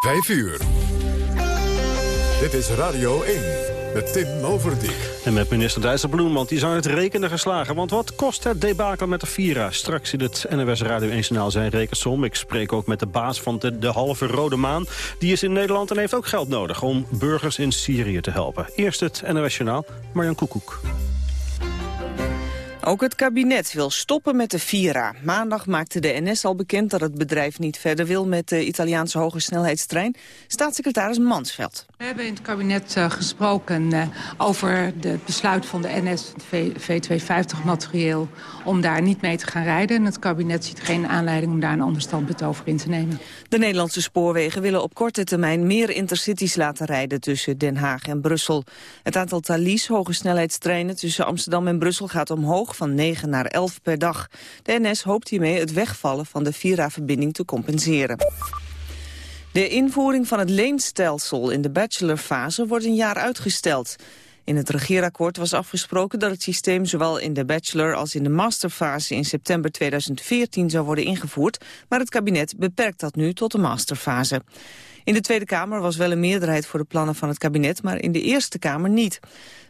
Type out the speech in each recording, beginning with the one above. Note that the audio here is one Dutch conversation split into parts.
5 uur. Dit is Radio 1 met Tim Overdijk. En met minister Dijsselbloem, want die aan het rekenen geslagen. Want wat kost het debakel met de Vira? Straks in het NWS Radio 1 Journaal zijn rekensom. Ik spreek ook met de baas van de, de halve rode maan. Die is in Nederland en heeft ook geld nodig om burgers in Syrië te helpen. Eerst het NWS Journaal, Marjan Koekoek. Ook het kabinet wil stoppen met de Vira. Maandag maakte de NS al bekend dat het bedrijf niet verder wil met de Italiaanse hoge snelheidstrein. Staatssecretaris Mansveld. We hebben in het kabinet uh, gesproken uh, over het besluit van de NS, het V250-materieel, om daar niet mee te gaan rijden. En het kabinet ziet geen aanleiding om daar een ander standpunt over in te nemen. De Nederlandse spoorwegen willen op korte termijn meer intercities laten rijden tussen Den Haag en Brussel. Het aantal Thalys, hoge snelheidstreinen tussen Amsterdam en Brussel gaat omhoog van 9 naar 11 per dag. De NS hoopt hiermee het wegvallen van de Vira-verbinding te compenseren. De invoering van het leenstelsel in de bachelorfase wordt een jaar uitgesteld. In het regeerakkoord was afgesproken dat het systeem zowel in de bachelor als in de masterfase in september 2014 zou worden ingevoerd, maar het kabinet beperkt dat nu tot de masterfase. In de Tweede Kamer was wel een meerderheid voor de plannen van het kabinet, maar in de Eerste Kamer niet.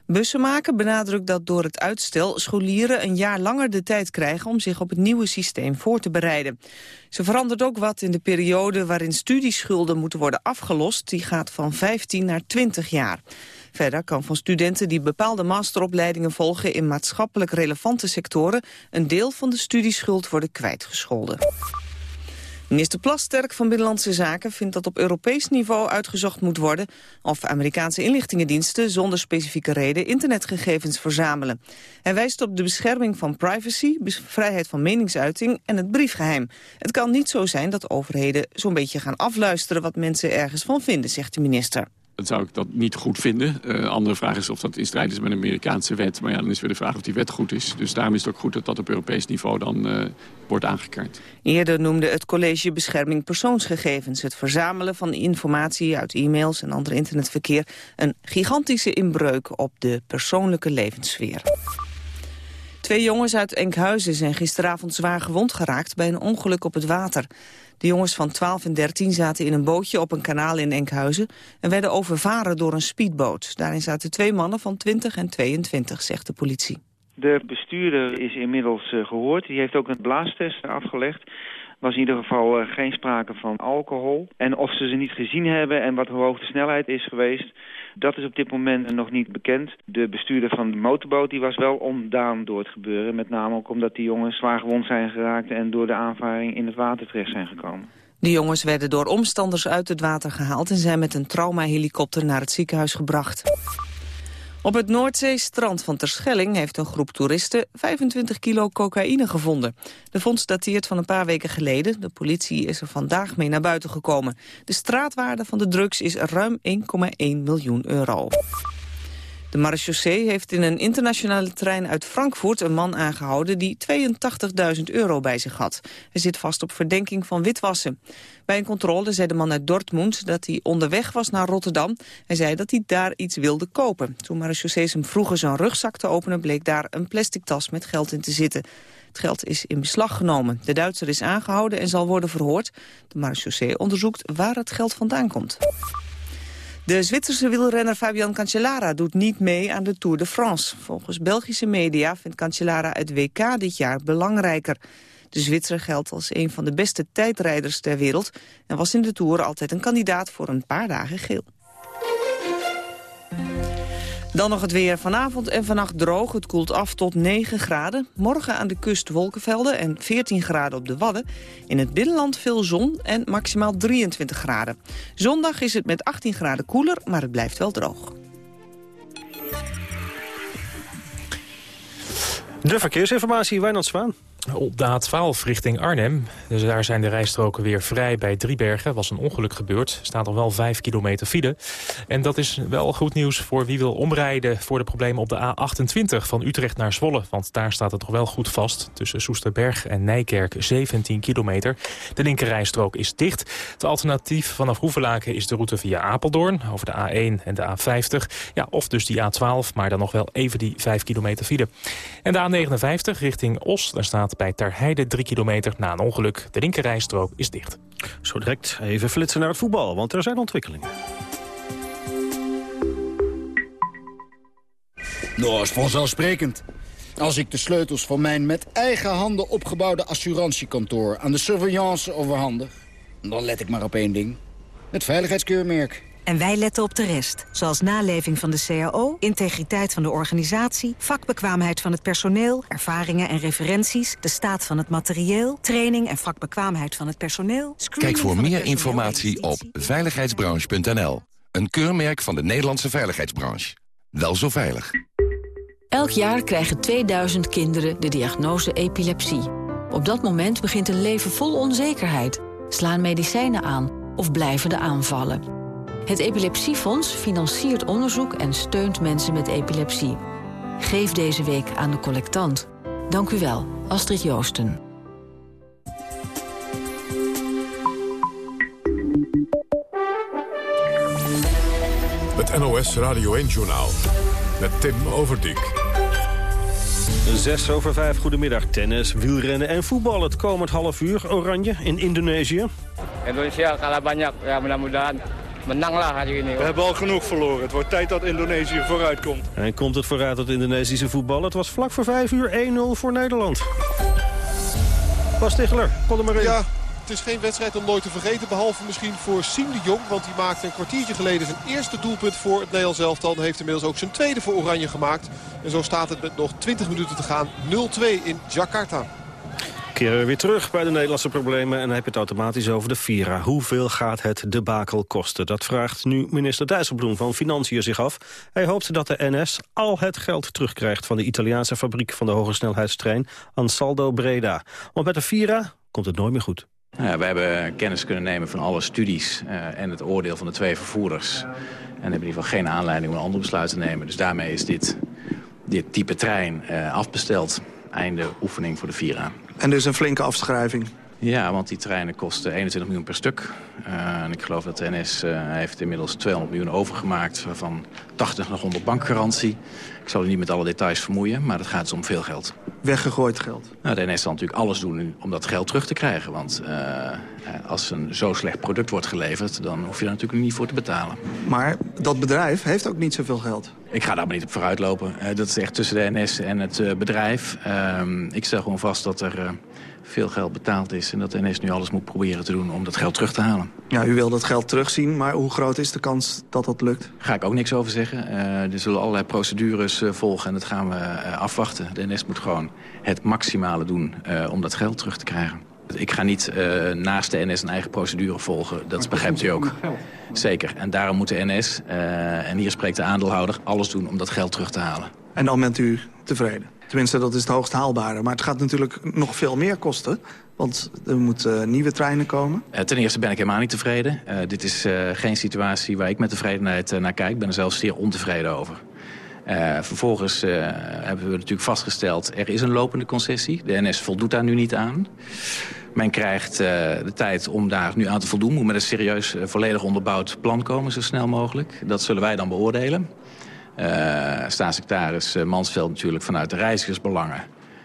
Bussenmaker benadrukt dat door het uitstel scholieren een jaar langer de tijd krijgen om zich op het nieuwe systeem voor te bereiden. Ze verandert ook wat in de periode waarin studieschulden moeten worden afgelost. Die gaat van 15 naar 20 jaar. Verder kan van studenten die bepaalde masteropleidingen volgen in maatschappelijk relevante sectoren een deel van de studieschuld worden kwijtgescholden. Minister Plasterk van Binnenlandse Zaken vindt dat op Europees niveau uitgezocht moet worden of Amerikaanse inlichtingendiensten zonder specifieke reden internetgegevens verzamelen. Hij wijst op de bescherming van privacy, vrijheid van meningsuiting en het briefgeheim. Het kan niet zo zijn dat overheden zo'n beetje gaan afluisteren wat mensen ergens van vinden, zegt de minister dan zou ik dat niet goed vinden. Uh, andere vraag is of dat in strijd is met een Amerikaanse wet. Maar ja, dan is weer de vraag of die wet goed is. Dus daarom is het ook goed dat dat op Europees niveau dan uh, wordt aangekaart. Eerder noemde het College Bescherming Persoonsgegevens... het verzamelen van informatie uit e-mails en ander internetverkeer... een gigantische inbreuk op de persoonlijke levenssfeer. Twee jongens uit Enkhuizen zijn gisteravond zwaar gewond geraakt... bij een ongeluk op het water. De jongens van 12 en 13 zaten in een bootje op een kanaal in Enkhuizen... en werden overvaren door een speedboot. Daarin zaten twee mannen van 20 en 22, zegt de politie. De bestuurder is inmiddels uh, gehoord. Die heeft ook een blaastest afgelegd was in ieder geval uh, geen sprake van alcohol. En of ze ze niet gezien hebben en wat hoe hoog de snelheid is geweest... Dat is op dit moment nog niet bekend. De bestuurder van de motorboot die was wel ontdaan door het gebeuren. Met name ook omdat die jongens zwaar gewond zijn geraakt... en door de aanvaring in het water terecht zijn gekomen. De jongens werden door omstanders uit het water gehaald... en zijn met een traumahelikopter naar het ziekenhuis gebracht. Op het Noordzeestrand van Terschelling heeft een groep toeristen 25 kilo cocaïne gevonden. De vondst dateert van een paar weken geleden. De politie is er vandaag mee naar buiten gekomen. De straatwaarde van de drugs is ruim 1,1 miljoen euro. De marechaussee heeft in een internationale trein uit Frankfurt een man aangehouden die 82.000 euro bij zich had. Hij zit vast op verdenking van witwassen. Bij een controle zei de man uit Dortmund dat hij onderweg was naar Rotterdam. Hij zei dat hij daar iets wilde kopen. Toen marechaussees hem vroegen zijn rugzak te openen bleek daar een plastic tas met geld in te zitten. Het geld is in beslag genomen. De Duitser is aangehouden en zal worden verhoord. De marechaussee onderzoekt waar het geld vandaan komt. De Zwitserse wielrenner Fabian Cancellara doet niet mee aan de Tour de France. Volgens Belgische media vindt Cancellara het WK dit jaar belangrijker. De Zwitser geldt als een van de beste tijdrijders ter wereld... en was in de Tour altijd een kandidaat voor een paar dagen geel. Dan nog het weer. Vanavond en vannacht droog. Het koelt af tot 9 graden. Morgen aan de kust wolkenvelden en 14 graden op de Wadden. In het binnenland veel zon en maximaal 23 graden. Zondag is het met 18 graden koeler, maar het blijft wel droog. De verkeersinformatie, Wijnand Zwaan. Op de A12 richting Arnhem. Dus daar zijn de rijstroken weer vrij bij Driebergen. was een ongeluk gebeurd. Staat al wel 5 kilometer file. En dat is wel goed nieuws voor wie wil omrijden... voor de problemen op de A28 van Utrecht naar Zwolle. Want daar staat het nog wel goed vast. Tussen Soesterberg en Nijkerk 17 kilometer. De linkerrijstrook is dicht. Het alternatief vanaf Hoevelaken is de route via Apeldoorn... over de A1 en de A50. Ja, of dus die A12, maar dan nog wel even die 5 kilometer file. En de A59 richting Os. Daar staat staat bij Terheide 3 kilometer na een ongeluk. De linkerrijstrook is dicht. Zo direct even flitsen naar het voetbal, want er zijn ontwikkelingen. Nou, is vanzelfsprekend. Als ik de sleutels van mijn met eigen handen opgebouwde assurantiekantoor... aan de surveillance overhandig, dan let ik maar op één ding. Het veiligheidskeurmerk. En wij letten op de rest, zoals naleving van de CAO, integriteit van de organisatie, vakbekwaamheid van het personeel, ervaringen en referenties, de staat van het materieel, training en vakbekwaamheid van het personeel. Kijk voor meer informatie op veiligheidsbranche.nl. Een keurmerk van de Nederlandse veiligheidsbranche. Wel zo veilig. Elk jaar krijgen 2000 kinderen de diagnose epilepsie. Op dat moment begint een leven vol onzekerheid. Slaan medicijnen aan of blijven de aanvallen. Het Epilepsiefonds financiert onderzoek en steunt mensen met epilepsie. Geef deze week aan de collectant. Dank u wel, Astrid Joosten. Het NOS Radio 1-journaal met Tim Overdijk. 6 over 5, goedemiddag. Tennis, wielrennen en voetbal. Het komend half uur, Oranje in Indonesië. Indonesia kalah banyak. Ja, mudah-mudahan menang hari ini. We hebben al genoeg verloren. Het wordt tijd dat Indonesië vooruit komt. En komt het vooruit tot Indonesische voetbal? Het was vlak voor 5 uur 1-0 voor Nederland. Bas Ticheler, kon er maar in. Ja, het is geen wedstrijd om nooit te vergeten. Behalve misschien voor Siem de Jong. Want die maakte een kwartiertje geleden zijn eerste doelpunt voor het Nederlands elftal. En heeft inmiddels ook zijn tweede voor Oranje gemaakt. En zo staat het met nog 20 minuten te gaan. 0-2 in Jakarta. Weer terug bij de Nederlandse problemen... en dan heb je het automatisch over de Vira. Hoeveel gaat het debakel kosten? Dat vraagt nu minister Dijsselbloem van Financiën zich af. Hij hoopt dat de NS al het geld terugkrijgt... van de Italiaanse fabriek van de hogesnelheidstrein Ansaldo Breda. Want met de Vira komt het nooit meer goed. Ja, we hebben kennis kunnen nemen van alle studies uh, en het oordeel van de twee vervoerders. En hebben in ieder geval geen aanleiding om een ander besluit te nemen. Dus daarmee is dit, dit type trein uh, afbesteld. Einde oefening voor de Vira. En dus een flinke afschrijving? Ja, want die treinen kosten 21 miljoen per stuk. Uh, en ik geloof dat de NS uh, heeft inmiddels 200 miljoen overgemaakt... waarvan 80 nog onder bankgarantie. Ik zal u niet met alle details vermoeien, maar het gaat dus om veel geld. Weggegooid geld? Nou, de NS zal natuurlijk alles doen om dat geld terug te krijgen. Want uh, als een zo slecht product wordt geleverd... dan hoef je daar natuurlijk niet voor te betalen. Maar dat bedrijf heeft ook niet zoveel geld. Ik ga daar maar niet op vooruitlopen. Uh, dat is echt tussen de NS en het bedrijf. Uh, ik stel gewoon vast dat er veel geld betaald is... en dat de NS nu alles moet proberen te doen om dat geld terug te halen. Ja, u wil dat geld terugzien, maar hoe groot is de kans dat dat lukt? Ga ik ook niks over zeggen. Uh, er zullen allerlei procedures uh, volgen en dat gaan we uh, afwachten. De NS moet gewoon het maximale doen om dat geld terug te krijgen. Ik ga niet naast de NS een eigen procedure volgen, dat begrijpt u ook. Zeker, en daarom moet de NS, en hier spreekt de aandeelhouder, alles doen om dat geld terug te halen. En dan bent u tevreden? Tenminste, dat is het hoogst haalbare. Maar het gaat natuurlijk nog veel meer kosten. Want er moeten nieuwe treinen komen. Uh, ten eerste ben ik helemaal niet tevreden. Uh, dit is geen situatie waar ik met tevredenheid naar kijk. Ik ben er zelfs zeer ontevreden over. vervolgens hebben we natuurlijk vastgesteld... er is een lopende concessie. De NS voldoet daar nu niet aan. Men krijgt de tijd om daar nu aan te voldoen. Moet met een serieus, volledig onderbouwd plan komen, zo snel mogelijk. Dat zullen wij dan beoordelen. Uh, staatssecretaris Mansveld natuurlijk vanuit de reizigersbelangen.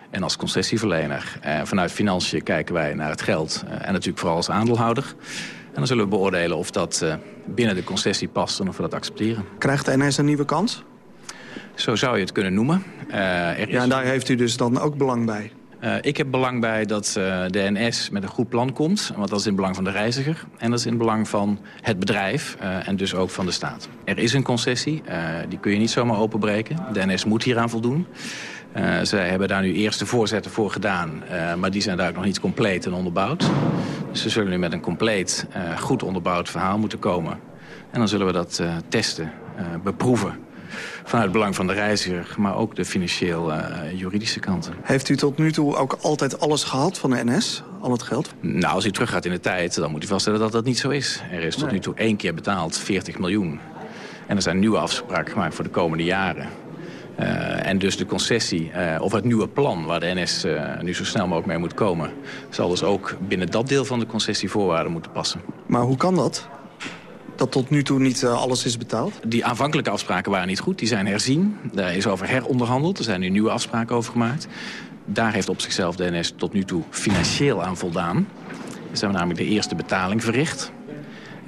En als concessieverlener. Vanuit financiën kijken wij naar het geld. Uh, en natuurlijk vooral als aandeelhouder. En dan zullen we beoordelen of dat binnen de concessie past en of we dat accepteren. Krijgt de NS een nieuwe kans? Zo zou je het kunnen noemen. er is... Ja, en daar heeft u dus dan ook belang bij? Uh, ik heb belang bij dat uh, de NS met een goed plan komt. Want dat is in het belang van de reiziger. En dat is in het belang van het bedrijf. Uh, en dus ook van de staat. Er is een concessie. die kun je niet zomaar openbreken. De NS moet hieraan voldoen. zij hebben daar nu eerst de voorzetten voor gedaan. maar die zijn daar ook nog niet compleet en onderbouwd. Dus ze zullen nu met een compleet, goed onderbouwd verhaal moeten komen. En dan zullen we dat testen, beproeven vanuit het belang van de reiziger... maar ook de financieel-juridische uh, kanten. Heeft u tot nu toe ook altijd alles gehad van de NS? Al het geld? Nou, als u teruggaat in de tijd, dan moet u vaststellen dat dat niet zo is. Er is tot nu toe één keer betaald 40 miljoen. En er zijn nieuwe afspraken gemaakt voor de komende jaren. Uh, en dus de concessie, uh, of het nieuwe plan waar de NS uh, nu zo snel mogelijk mee moet komen... zal dus ook binnen dat deel van de concessievoorwaarden moeten passen. Maar hoe kan dat? Dat tot nu toe niet uh, alles is betaald? Die aanvankelijke afspraken waren niet goed. Die zijn herzien. Daar is over heronderhandeld. Er zijn nu nieuwe afspraken over gemaakt. Daar heeft op zichzelf de NS tot nu toe financieel aan voldaan. Ze hebben namelijk de eerste betaling verricht.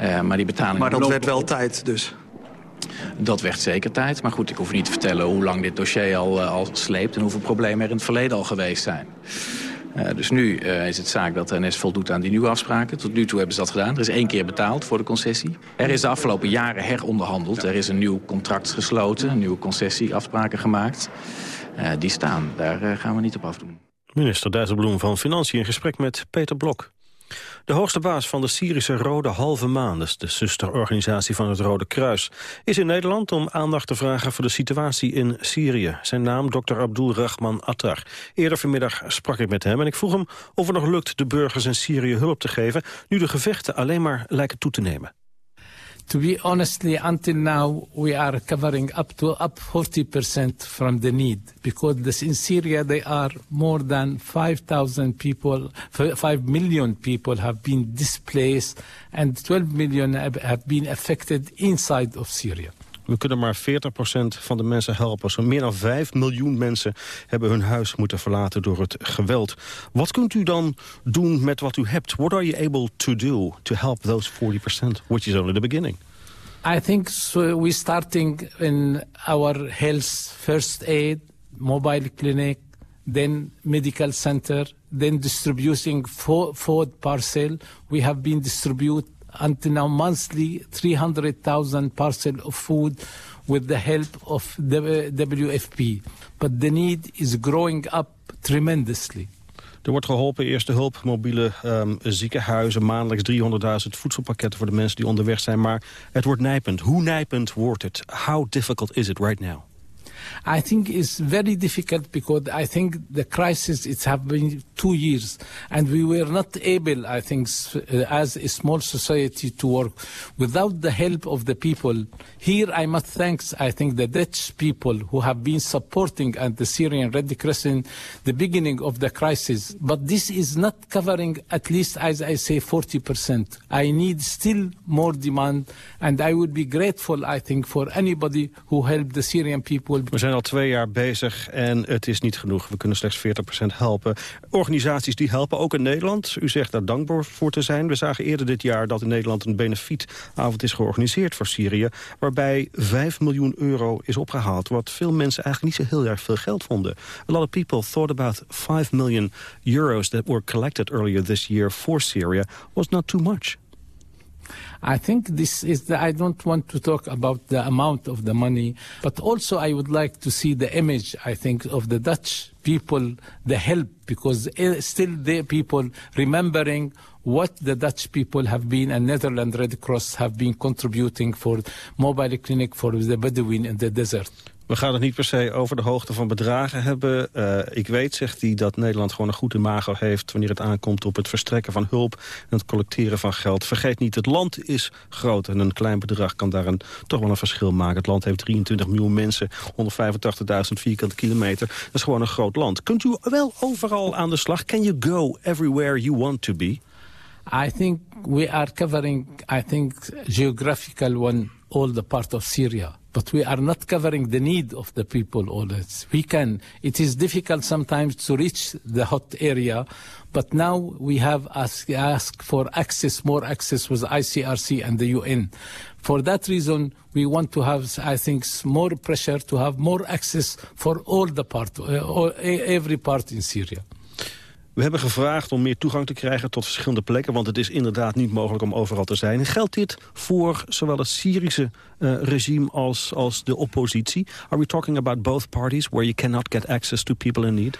Uh, maar die betaling maar dat werd wel tijd dus? Dat werd zeker tijd. Maar goed, ik hoef niet te vertellen hoe lang dit dossier al, uh, al sleept... en hoeveel problemen er in het verleden al geweest zijn. Uh, dus nu uh, is het zaak dat NS voldoet aan die nieuwe afspraken. Tot nu toe hebben ze dat gedaan. Er is één keer betaald voor de concessie. Er is de afgelopen jaren heronderhandeld. Er is een nieuw contract gesloten, nieuwe concessieafspraken gemaakt. Uh, die staan, daar gaan we niet op afdoen. Minister Dijsselbloem van Financiën in gesprek met Peter Blok. De hoogste baas van de Syrische Rode Halve Maan, dus de zusterorganisatie van het Rode Kruis, is in Nederland om aandacht te vragen voor de situatie in Syrië. Zijn naam Dr. Abdul Rahman Attar. Eerder vanmiddag sprak ik met hem en ik vroeg hem of het nog lukt de burgers in Syrië hulp te geven, nu de gevechten alleen maar lijken toe te nemen. To be honestly, until now, we are covering up to up 40% from the need because this, in Syria, they are more than 5,000 people, 5 million people have been displaced and 12 million have been affected inside of Syria. We kunnen maar 40% van de mensen helpen. Zo meer dan 5 miljoen mensen hebben hun huis moeten verlaten door het geweld. Wat kunt u dan doen met wat u hebt? What are you able to do to help those 40%, which is only the beginning? I think we're starting in our health first aid, mobile clinic, then medical center, then distributing food parcel. We have been distribute until now monthly 300,000 parcel of food with the help of WFP. But the need is growing up tremendously. Er wordt geholpen, eerste hulp, mobiele um, ziekenhuizen... maandelijks 300.000 voedselpakketten voor de mensen die onderweg zijn. Maar het wordt nijpend. Hoe nijpend wordt het? How difficult is it right now? I think it's very difficult because I think the crisis it's have been two years. And we were not able I think uh, as a small society to work. Without the help of the people here I must thank I think the Dutch people who have been supporting and the Syrian Red Crescent the beginning of the crisis. But this is not covering at least as I say 40% I need still more demand. And I would be grateful I think for anybody who helped the Syrian people We zijn al twee jaar bezig en het is niet genoeg. We kunnen slechts 40% helpen. Organisaties die helpen, ook in Nederland. U zegt daar dankbaar voor te zijn. We zagen eerder dit jaar dat in Nederland een benefietavond is georganiseerd voor Syrië. Waarbij 5 miljoen euro is opgehaald. Wat veel mensen eigenlijk niet zo heel erg veel geld vonden. A lot of people thought about 5 million euros that were collected earlier this year for Syria was not too much. I think this is the, I don't want to talk about the amount of the money, but also I would like to see the image, I think, of the Dutch people, the help, because eh, still the people remembering what the Dutch people have been and Netherlands Red Cross have been contributing for mobile clinic for the Bedouin in the desert. We gaan het niet per se over de hoogte van bedragen hebben. Uh, ik weet, zegt hij, dat Nederland gewoon een goed imago heeft... wanneer het aankomt op het verstrekken van hulp en het collecteren van geld. Vergeet niet, het land is groot en een klein bedrag kan daar een, toch wel een verschil maken. Het land heeft 23 miljoen mensen, 185.000 vierkante kilometer. Dat is gewoon een groot land. Kunt u wel overal aan de slag? Can you go everywhere you want to be? I think we are covering, I think, geographical one, all the part of Syria. But we are not covering the need of the people all. We can. It is difficult sometimes to reach the hot area, but now we have asked ask for access, more access with ICRC and the UN. For that reason, we want to have, I think, more pressure to have more access for all the part, uh, every part in Syria. We hebben gevraagd om meer toegang te krijgen tot verschillende plekken... want het is inderdaad niet mogelijk om overal te zijn. geldt dit voor zowel het Syrische uh, regime als, als de oppositie? Are we talking about both parties where you cannot get access to people in need?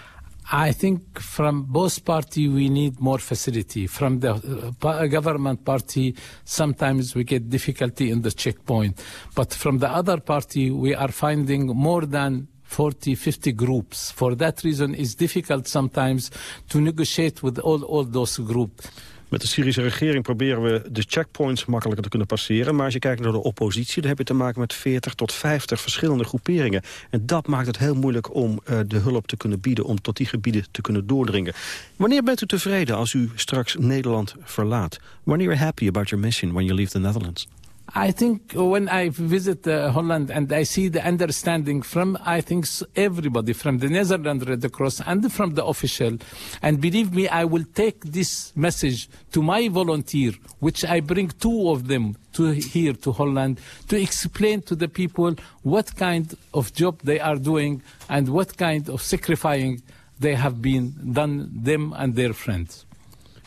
I think from both parties we need more facility. From the uh, government party, sometimes we get difficulty in the checkpoint. But from the other party, we are finding more than 40, 50 groups. For that reason, it's difficult sometimes to negotiate with all, all those groups. Met de Syrische regering proberen we de checkpoints makkelijker te kunnen passeren. Maar als je kijkt naar de oppositie, dan heb je te maken met 40 tot 50 verschillende groeperingen. En dat maakt het heel moeilijk om uh, de hulp te kunnen bieden, om tot die gebieden te kunnen doordringen. Wanneer bent u tevreden als u straks Nederland verlaat? Wanneer are you happy about your mission when you leave the Netherlands? I think when I visit uh, Holland and I see the understanding from, I think everybody, from the Netherlands Red Cross and from the official, and believe me, I will take this message to my volunteer, which I bring two of them to here to Holland, to explain to the people what kind of job they are doing and what kind of sacrificing they have been done them and their friends.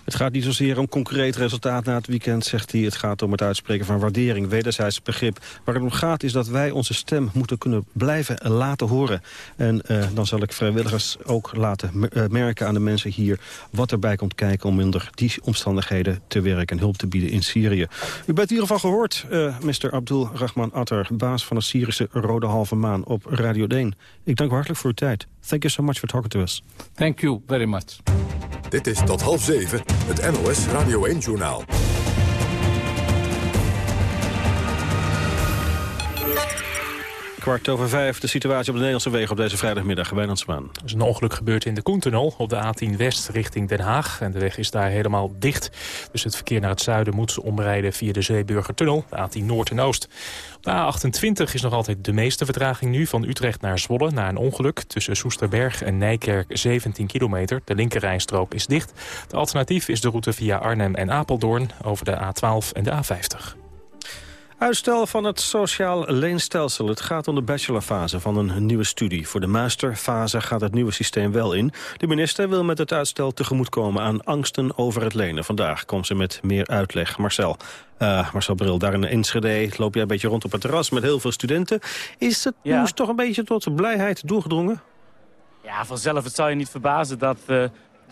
Het gaat niet zozeer om concreet resultaat na het weekend, zegt hij. Het gaat om het uitspreken van waardering, wederzijds begrip. Waar het om gaat is dat wij onze stem moeten kunnen blijven laten horen. En uh, dan zal ik vrijwilligers ook laten uh, merken aan de mensen hier... wat erbij komt kijken om onder die omstandigheden te werken... en hulp te bieden in Syrië. U bent in ieder geval gehoord, uh, Mr. Abdul Rahman Attar... baas van de Syrische Rode Halve Maan op Radio Deen. Ik dank u hartelijk voor uw tijd. Thank you so much for talking to us. Thank you very much. Dit is tot half zeven, het NOS Radio 1-journaal. Kwart over vijf, de situatie op de Nederlandse wegen op deze vrijdagmiddag. Wijnandsmaan. Er is een ongeluk gebeurd in de Koentunnel op de A10 West richting Den Haag. En de weg is daar helemaal dicht. Dus het verkeer naar het zuiden moet omrijden via de Zeeburgertunnel, de A10 Noord en Oost. Op de A28 is nog altijd de meeste vertraging nu van Utrecht naar Zwolle... na een ongeluk tussen Soesterberg en Nijkerk 17 kilometer. De linkerrijstrook is dicht. De alternatief is de route via Arnhem en Apeldoorn over de A12 en de A50. Uitstel van het sociaal leenstelsel. Het gaat om de bachelorfase van een nieuwe studie. Voor de masterfase gaat het nieuwe systeem wel in. De minister wil met het uitstel tegemoetkomen aan angsten over het lenen. Vandaag komt ze met meer uitleg. Marcel, uh, Marcel Bril, daar in Enschede loop jij een beetje rond op het terras met heel veel studenten. Is het ja. nieuws toch een beetje tot blijheid doorgedrongen? Ja, vanzelf. Het zou je niet verbazen dat... Uh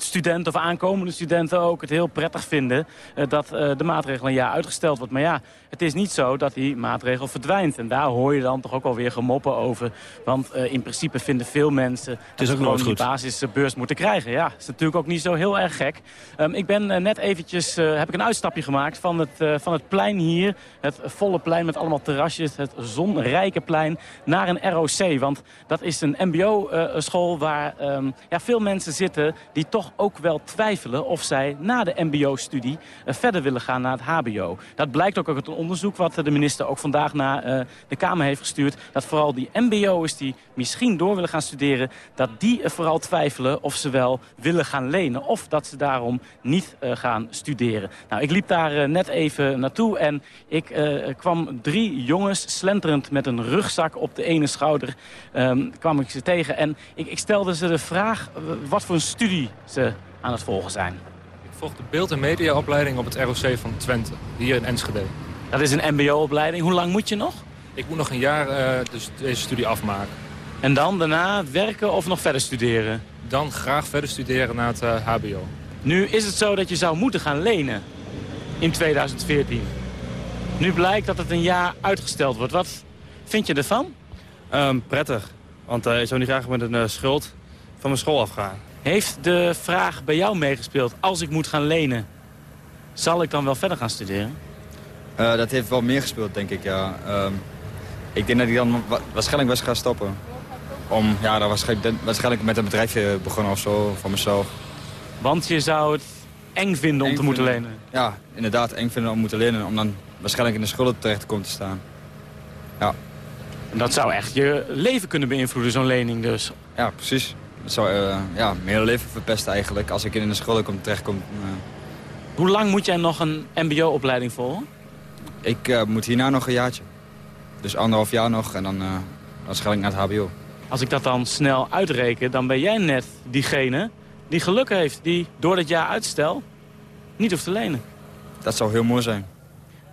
studenten of aankomende studenten ook het heel prettig vinden... Uh, dat uh, de maatregel een jaar uitgesteld wordt. Maar ja, het is niet zo dat die maatregel verdwijnt. En daar hoor je dan toch ook alweer gemoppen over. Want uh, in principe vinden veel mensen... Het is ook gewoon die basisbeurs moeten krijgen. Ja, dat is natuurlijk ook niet zo heel erg gek. Um, ik ben net eventjes... heb ik een uitstapje gemaakt van het, van het plein hier. Het volle plein met allemaal terrasjes. Het zonrijke plein. Naar een ROC. Want dat is een mbo-school waar um, ja, veel mensen zitten... die toch ook wel twijfelen of zij na de mbo-studie uh, verder willen gaan naar het hbo. Dat blijkt ook uit het onderzoek wat de minister ook vandaag naar uh, de Kamer heeft gestuurd. Dat vooral die mbo'ers die misschien door willen gaan studeren... dat die vooral twijfelen of ze wel willen gaan lenen. Of dat ze daarom niet gaan studeren. Nou, ik liep daar net even naartoe en ik kwam drie jongens slenterend met een rugzak op de ene schouder. Um, kwam ik ze tegen en ik, ik stelde ze de vraag wat voor een studie ze aan het volgen zijn. Ik volg de beeld- en mediaopleiding op het ROC van Twente, hier in Enschede. Dat is een mbo-opleiding. Hoe lang moet je nog? Ik moet nog een jaar uh, dus deze studie afmaken. En dan daarna werken of nog verder studeren? Dan graag verder studeren naar het uh, hbo. Nu is het zo dat je zou moeten gaan lenen in 2014. Nu blijkt dat het een jaar uitgesteld wordt. Wat vind je ervan? Um, prettig, want uh, ik zou niet graag met een schuld van mijn school afgaan. Heeft de vraag bij jou meegespeeld, als ik moet gaan lenen, zal ik dan wel verder gaan studeren? Uh, dat heeft wel meer gespeeld, denk ik, ja. Uh, ik denk dat ik dan waarschijnlijk best ga stoppen. Om, ja, dan waarschijnlijk, waarschijnlijk met een bedrijfje begonnen of zo, voor mezelf. Want je zou het eng vinden om te moeten lenen? Ja, inderdaad, eng vinden om moeten lenen. Om dan waarschijnlijk in de schulden terecht te komen te staan. Ja. En dat zou echt je leven kunnen beïnvloeden, zo'n lening dus? Ja, precies het zou uh, ja, mijn leven verpesten eigenlijk als ik in de school kom, terechtkom. Uh. Hoe lang moet jij nog een mbo-opleiding volgen? Ik uh, moet hierna nog een jaartje. Dus anderhalf jaar nog en dan waarschijnlijk naar het hbo. Als ik dat dan snel uitreken, dan ben jij net diegene die geluk heeft... die door dat jaar uitstel niet hoeft te lenen. Dat zou heel mooi zijn.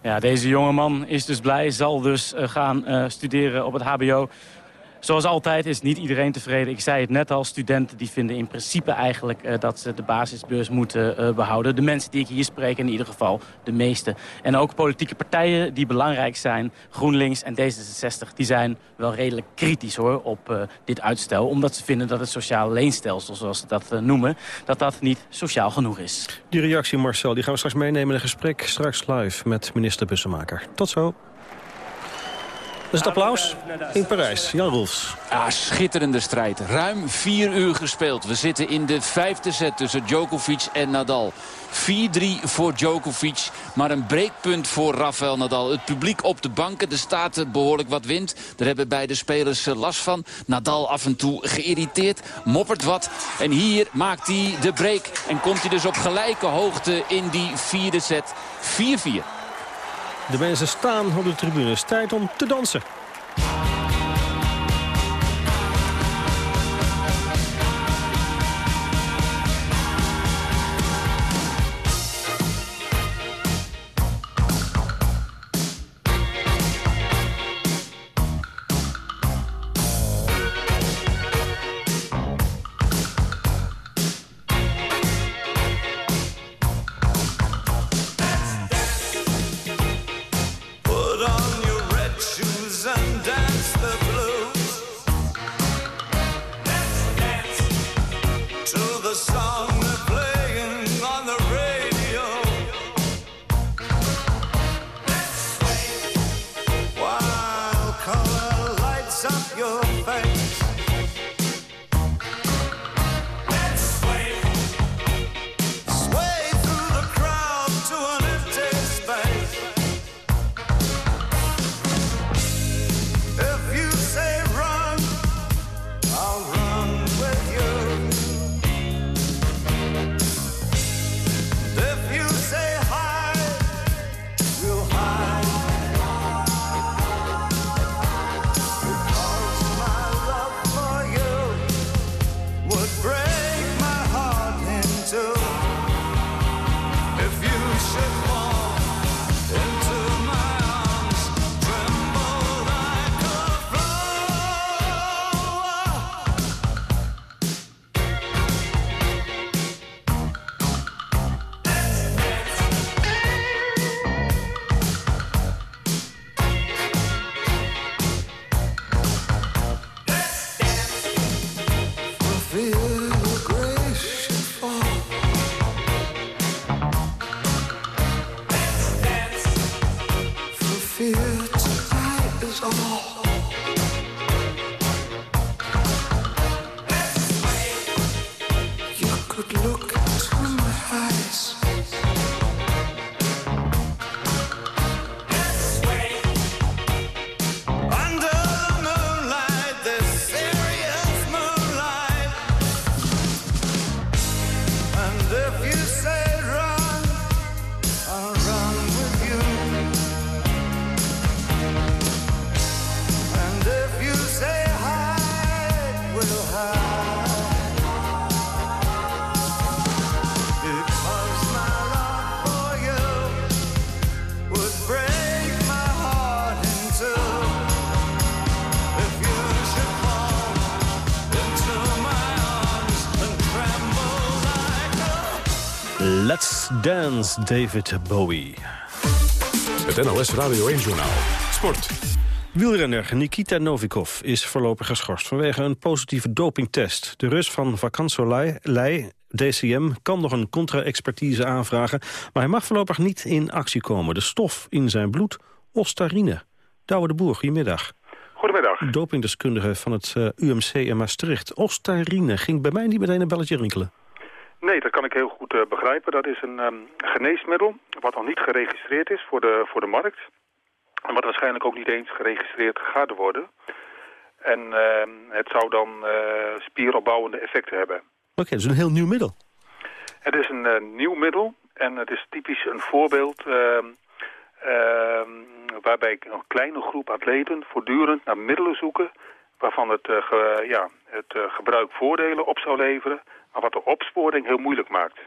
Ja, deze jongeman is dus blij, zal dus gaan studeren op het hbo. Zoals altijd is niet iedereen tevreden. Ik zei het net al, studenten die vinden in principe eigenlijk uh, dat ze de basisbeurs moeten uh, behouden. De mensen die ik hier spreek in ieder geval de meeste. En ook politieke partijen die belangrijk zijn, GroenLinks en D66... die zijn wel redelijk kritisch hoor op uh, dit uitstel. Omdat ze vinden dat het sociale leenstelsel, zoals ze dat noemen... dat dat niet sociaal genoeg is. Die reactie Marcel, die gaan we straks meenemen in een gesprek. Straks live met minister Bussemaker. Tot zo. Dus het applaus in Parijs. Jan Rolfs. Ja, schitterende strijd. Ruim vier uur gespeeld. We zitten in de vijfde set tussen Djokovic en Nadal. 4-3 voor Djokovic, maar een breekpunt voor Rafael Nadal. Het publiek op de banken, er staat behoorlijk wat wind. Daar hebben beide spelers eh, last van. Nadal af en toe geïrriteerd, moppert wat. En hier maakt hij de break en komt hij dus op gelijke hoogte in die vierde set. 4-4. De mensen staan op de tribune. Het is tijd om te dansen. Song Dance, David Bowie. Het NOS Radio 1-journaal. Sport. Wielrenner Nikita Novikov is voorlopig geschorst vanwege een positieve dopingtest. De Rus van Vakansolei, DCM, kan nog een contra-expertise aanvragen... maar hij mag voorlopig niet in actie komen. De stof in zijn bloed, ostarine. Douwe de Boer, goedemiddag. Goedemiddag. Dopingdeskundige van het eh, UMC in Maastricht. Ostarine ging bij mij niet meteen een belletje rinkelen. Nee, dat kan ik heel goed eh, begrijpen. Dat is een ehm, geneesmiddel wat nog niet geregistreerd is voor de, voor de markt. En wat waarschijnlijk ook niet eens geregistreerd gaat worden. En ehm, het zou dan eh, spieropbouwende effecten hebben. Oké, dus een heel nieuw middel. Het is een eh, nieuw middel en het is typisch een voorbeeld... ehm, waarbij een kleine groep atleten voortdurend naar middelen zoeken... waarvan het, ge- ja, het gebruik voordelen op zou leveren... wat de opsporing heel moeilijk maakt.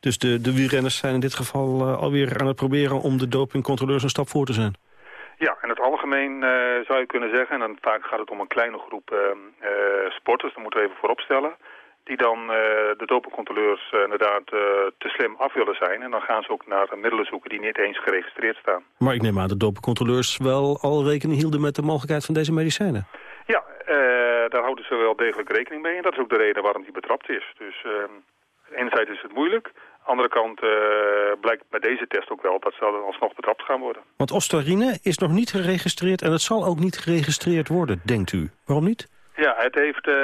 Dus de, de wielrenners zijn in dit geval eh, alweer aan het proberen... om de dopingcontroleurs een stap voor te zijn. Ja, in het algemeen eh, zou je kunnen zeggen, en dan vaak gaat het om een kleine groep eh, sporters, dat moeten we even vooropstellen, die dan de dopingcontroleurs inderdaad te slim af willen zijn. En dan gaan ze ook naar middelen zoeken die niet eens geregistreerd staan. Maar ik neem aan dat dopingcontroleurs wel al rekening hielden... met de mogelijkheid van deze medicijnen. Ja, eh, daar houden ze wel degelijk rekening mee en dat is ook de reden waarom die betrapt is. Dus eh, enerzijds is het moeilijk, andere kant eh, blijkt bij deze test ook wel dat ze alsnog betrapt gaan worden. Want ostarine is nog niet geregistreerd en het zal ook niet geregistreerd worden, denkt u. Waarom niet? Ja, het heeft eh,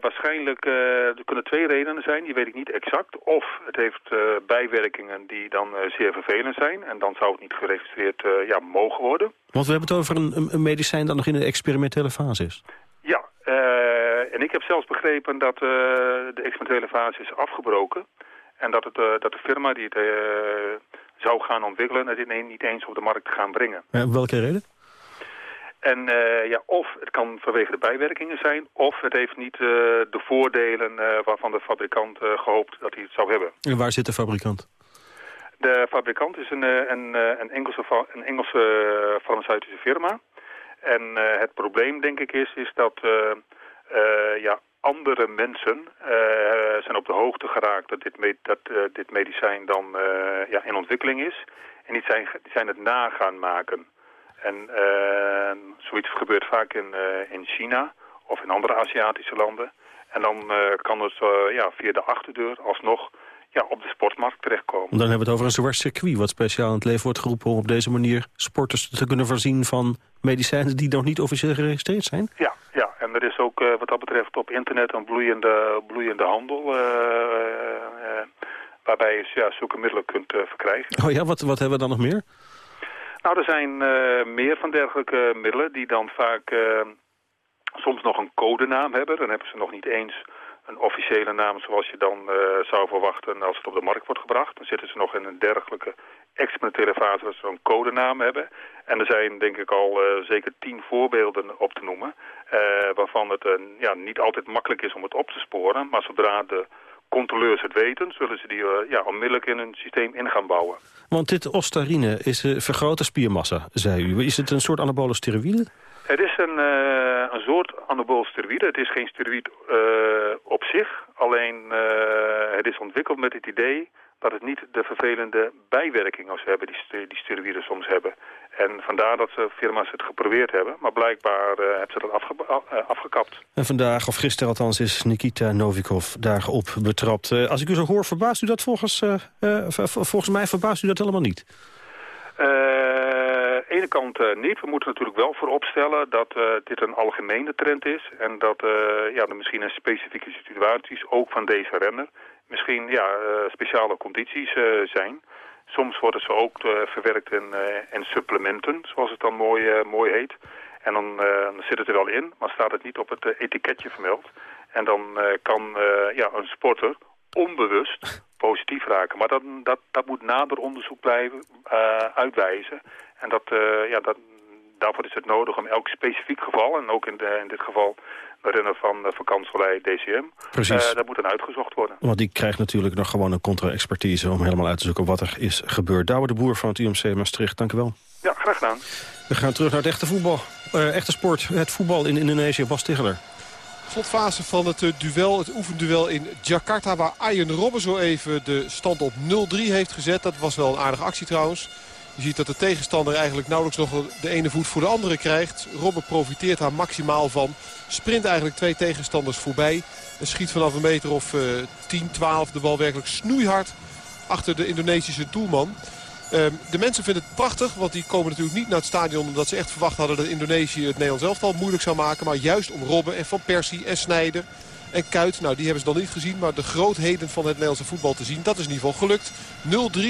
waarschijnlijk, eh, er kunnen twee redenen zijn, die weet ik niet exact. Of het heeft eh, bijwerkingen die dan zeer vervelend zijn en dan zou het niet geregistreerd ja, mogen worden. Want we hebben het over een, een- een medicijn dat nog in de experimentele fase is. Ja, en ik heb zelfs begrepen dat de experimentele fase is afgebroken. En dat, het, dat de firma die het zou gaan ontwikkelen, het ineens niet eens op de markt gaan brengen. Om welke reden? En eh, ja, of het kan vanwege de bijwerkingen zijn, of het heeft niet eh, de voordelen eh, waarvan de fabrikant eh, gehoopt dat hij het zou hebben. En waar zit de fabrikant? De fabrikant is een, een, een Engelse, een Engelse farmaceutische firma. En het probleem, denk ik, is, is dat ja, andere mensen zijn op de hoogte geraakt dat dit, me- dat, dit medicijn dan ja, in ontwikkeling is. En die zijn, die zijn het na gaan maken. En eh, zoiets gebeurt vaak in, eh, in China of in andere Aziatische landen. En dan eh, kan het eh, ja, via de achterdeur alsnog ja, op de sportmarkt terechtkomen. Dan hebben we het over een zwart circuit... wat speciaal in het leven wordt geroepen om op deze manier sporters te kunnen voorzien van medicijnen die nog niet officieel geregistreerd zijn. Ja, ja, en er is ook wat dat betreft op internet een bloeiende, bloeiende handel... waarbij je ja, zulke middelen kunt verkrijgen. Oh ja, wat, wat hebben we dan nog meer? Nou, er zijn eh, meer van dergelijke middelen die dan vaak eh, soms nog een codenaam hebben. Dan hebben ze nog niet eens een officiële naam zoals je dan eh, zou verwachten als het op de markt wordt gebracht. Dan zitten ze nog in een dergelijke experimentele fase dat ze een codenaam hebben. En er zijn denk ik al zeker tien voorbeelden op te noemen. waarvan het ja, niet altijd makkelijk is om het op te sporen. Maar zodra de controleurs het weten, zullen ze die eh, ja, onmiddellijk in een systeem in gaan bouwen. Want dit ostarine is uh, vergrote spiermassa, zei u. Is het een soort anabole steroïde? Het is een, uh, een soort anabool steroïde. Het is geen steroïd op zich. Alleen het is ontwikkeld met het idee dat het niet de vervelende bijwerkingen zou hebben die, die steroïden soms hebben. En vandaar dat ze firma's het geprobeerd hebben. Maar blijkbaar uh, hebben ze dat afge afgekapt. En vandaag, of gisteren althans, is Nikita Novikov daarop betrapt. Uh, als ik u zo hoor, verbaast u dat volgens, volgens mij verbaast u dat helemaal niet? De ene kant niet. We moeten natuurlijk wel vooropstellen dat dit een algemene trend is. En dat ja, er misschien in specifieke situaties, ook van deze renner, misschien ja, speciale condities zijn. Soms worden ze ook uh, verwerkt in, uh, in, supplementen, zoals het dan mooi, uh, mooi heet. En dan, dan, zit het er wel in, maar staat het niet op het etiketje vermeld. En dan kan ja, een sporter onbewust positief raken. Maar dat, dat, dat moet nader onderzoek blijven uitwijzen. En dat, ja, dat, daarvoor is het nodig om elk specifiek geval, en ook in, de, in dit geval de renner van uh, vakantielei DCM. Precies. Uh, dat moet dan uitgezocht worden. Want die krijgt natuurlijk nog gewoon een contra-expertise... om helemaal uit te zoeken wat er is gebeurd. Douwe de Boer van het UMC Maastricht, dank u wel. Ja, graag gedaan. We gaan terug naar het echte voetbal. Uh, echte sport, het voetbal in Indonesië. Bas Ticheler. Slotfase van het eh, duel, het oefenduel in Jakarta... waar Arjen Robben zo even de stand op 0-3 heeft gezet. Dat was wel een aardige actie trouwens. Je ziet dat de tegenstander eigenlijk nauwelijks nog de ene voet voor de andere krijgt. Robben profiteert daar maximaal van. Sprint eigenlijk twee tegenstanders voorbij. En schiet vanaf een meter of uh, 10, 12 de bal werkelijk snoeihard achter de Indonesische doelman. Uh, de mensen vinden het prachtig, want die komen natuurlijk niet naar het stadion... omdat ze echt verwacht hadden dat Indonesië het Nederlands elftal moeilijk zou maken. Maar juist om Robben en Van Persie en Snijder en Kuit, nou die hebben ze dan niet gezien. Maar de grootheden van het Nederlandse voetbal te zien, dat is in ieder geval gelukt.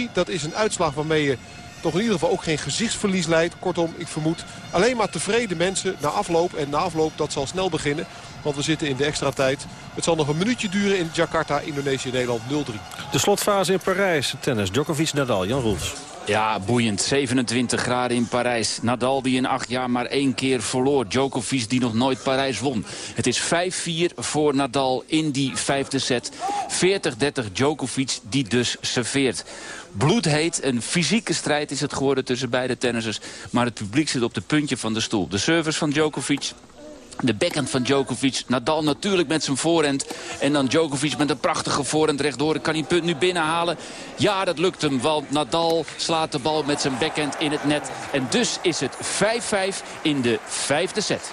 0-3, dat is een uitslag waarmee je toch in ieder geval ook geen gezichtsverlies leidt. Kortom, ik vermoed alleen maar tevreden mensen na afloop. En na afloop, dat zal snel beginnen. Want we zitten in de extra tijd. Het zal nog een minuutje duren in Jakarta, Indonesië, Nederland 0-3. De slotfase in Parijs. Tennis, Djokovic, Nadal, Jan Roels. Ja, boeiend. 27 graden in Parijs. Nadal die in acht jaar maar één keer verloor. Djokovic die nog nooit Parijs won. Het is 5-4 voor Nadal in die vijfde set. 40-30 Djokovic die dus serveert. Bloedheet, een fysieke strijd is het geworden tussen beide tennissers. Maar het publiek zit op de puntje van de stoel. De service van Djokovic, de backhand van Djokovic. Nadal natuurlijk met zijn voorhand. En dan Djokovic met een prachtige voorhand rechtdoor. Kan hij punt nu binnenhalen? Ja, dat lukt hem. Want Nadal slaat de bal met zijn backhand in het net. En dus is het 5-5 in de vijfde set.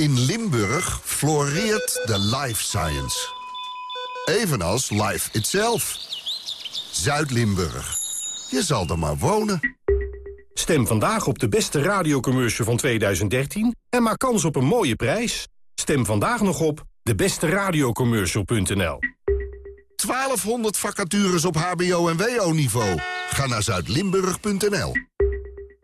In Limburg floreert de life science. Evenals life itself. Zuid-Limburg. Je zal er maar wonen. Stem vandaag op de beste radiocommercial van 2013 en maak kans op een mooie prijs. Stem vandaag nog op debesteradiocommercial.nl 1200 vacatures op hbo- en wo-niveau. Ga naar zuidlimburg.nl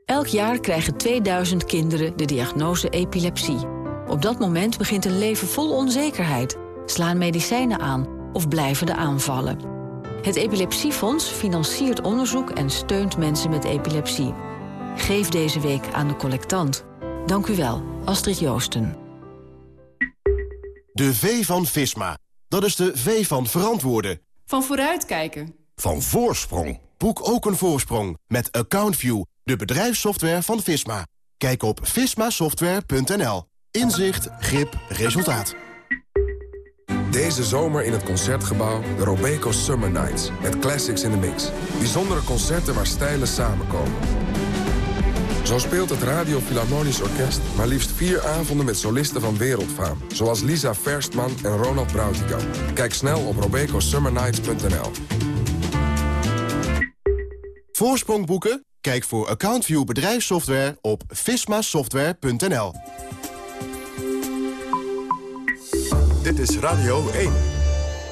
Elk jaar krijgen 2000 kinderen de diagnose epilepsie. Op dat moment begint een leven vol onzekerheid. Slaan medicijnen aan of blijven de aanvallen. Het Epilepsiefonds financiert onderzoek en steunt mensen met epilepsie. Geef deze week aan de collectant. Dank u wel, Astrid Joosten. De V van Visma. Dat is de V van verantwoorden. Van vooruitkijken. Van voorsprong. Boek ook een voorsprong met AccountView, de bedrijfssoftware van Visma. Kijk op vismasoftware.nl. Inzicht, grip, resultaat. Deze zomer in het Concertgebouw de Robeco Summer Nights. Met classics in the mix. Bijzondere concerten waar stijlen samenkomen. Zo speelt het Radio Philharmonisch Orkest maar liefst vier avonden met solisten van wereldfaam. Zoals Lisa Verstman en Ronald Brautigam. Kijk snel op robecosummernights.nl. Voorsprong boeken? Kijk voor AccountView bedrijfssoftware op vismasoftware.nl. Dit is Radio 1.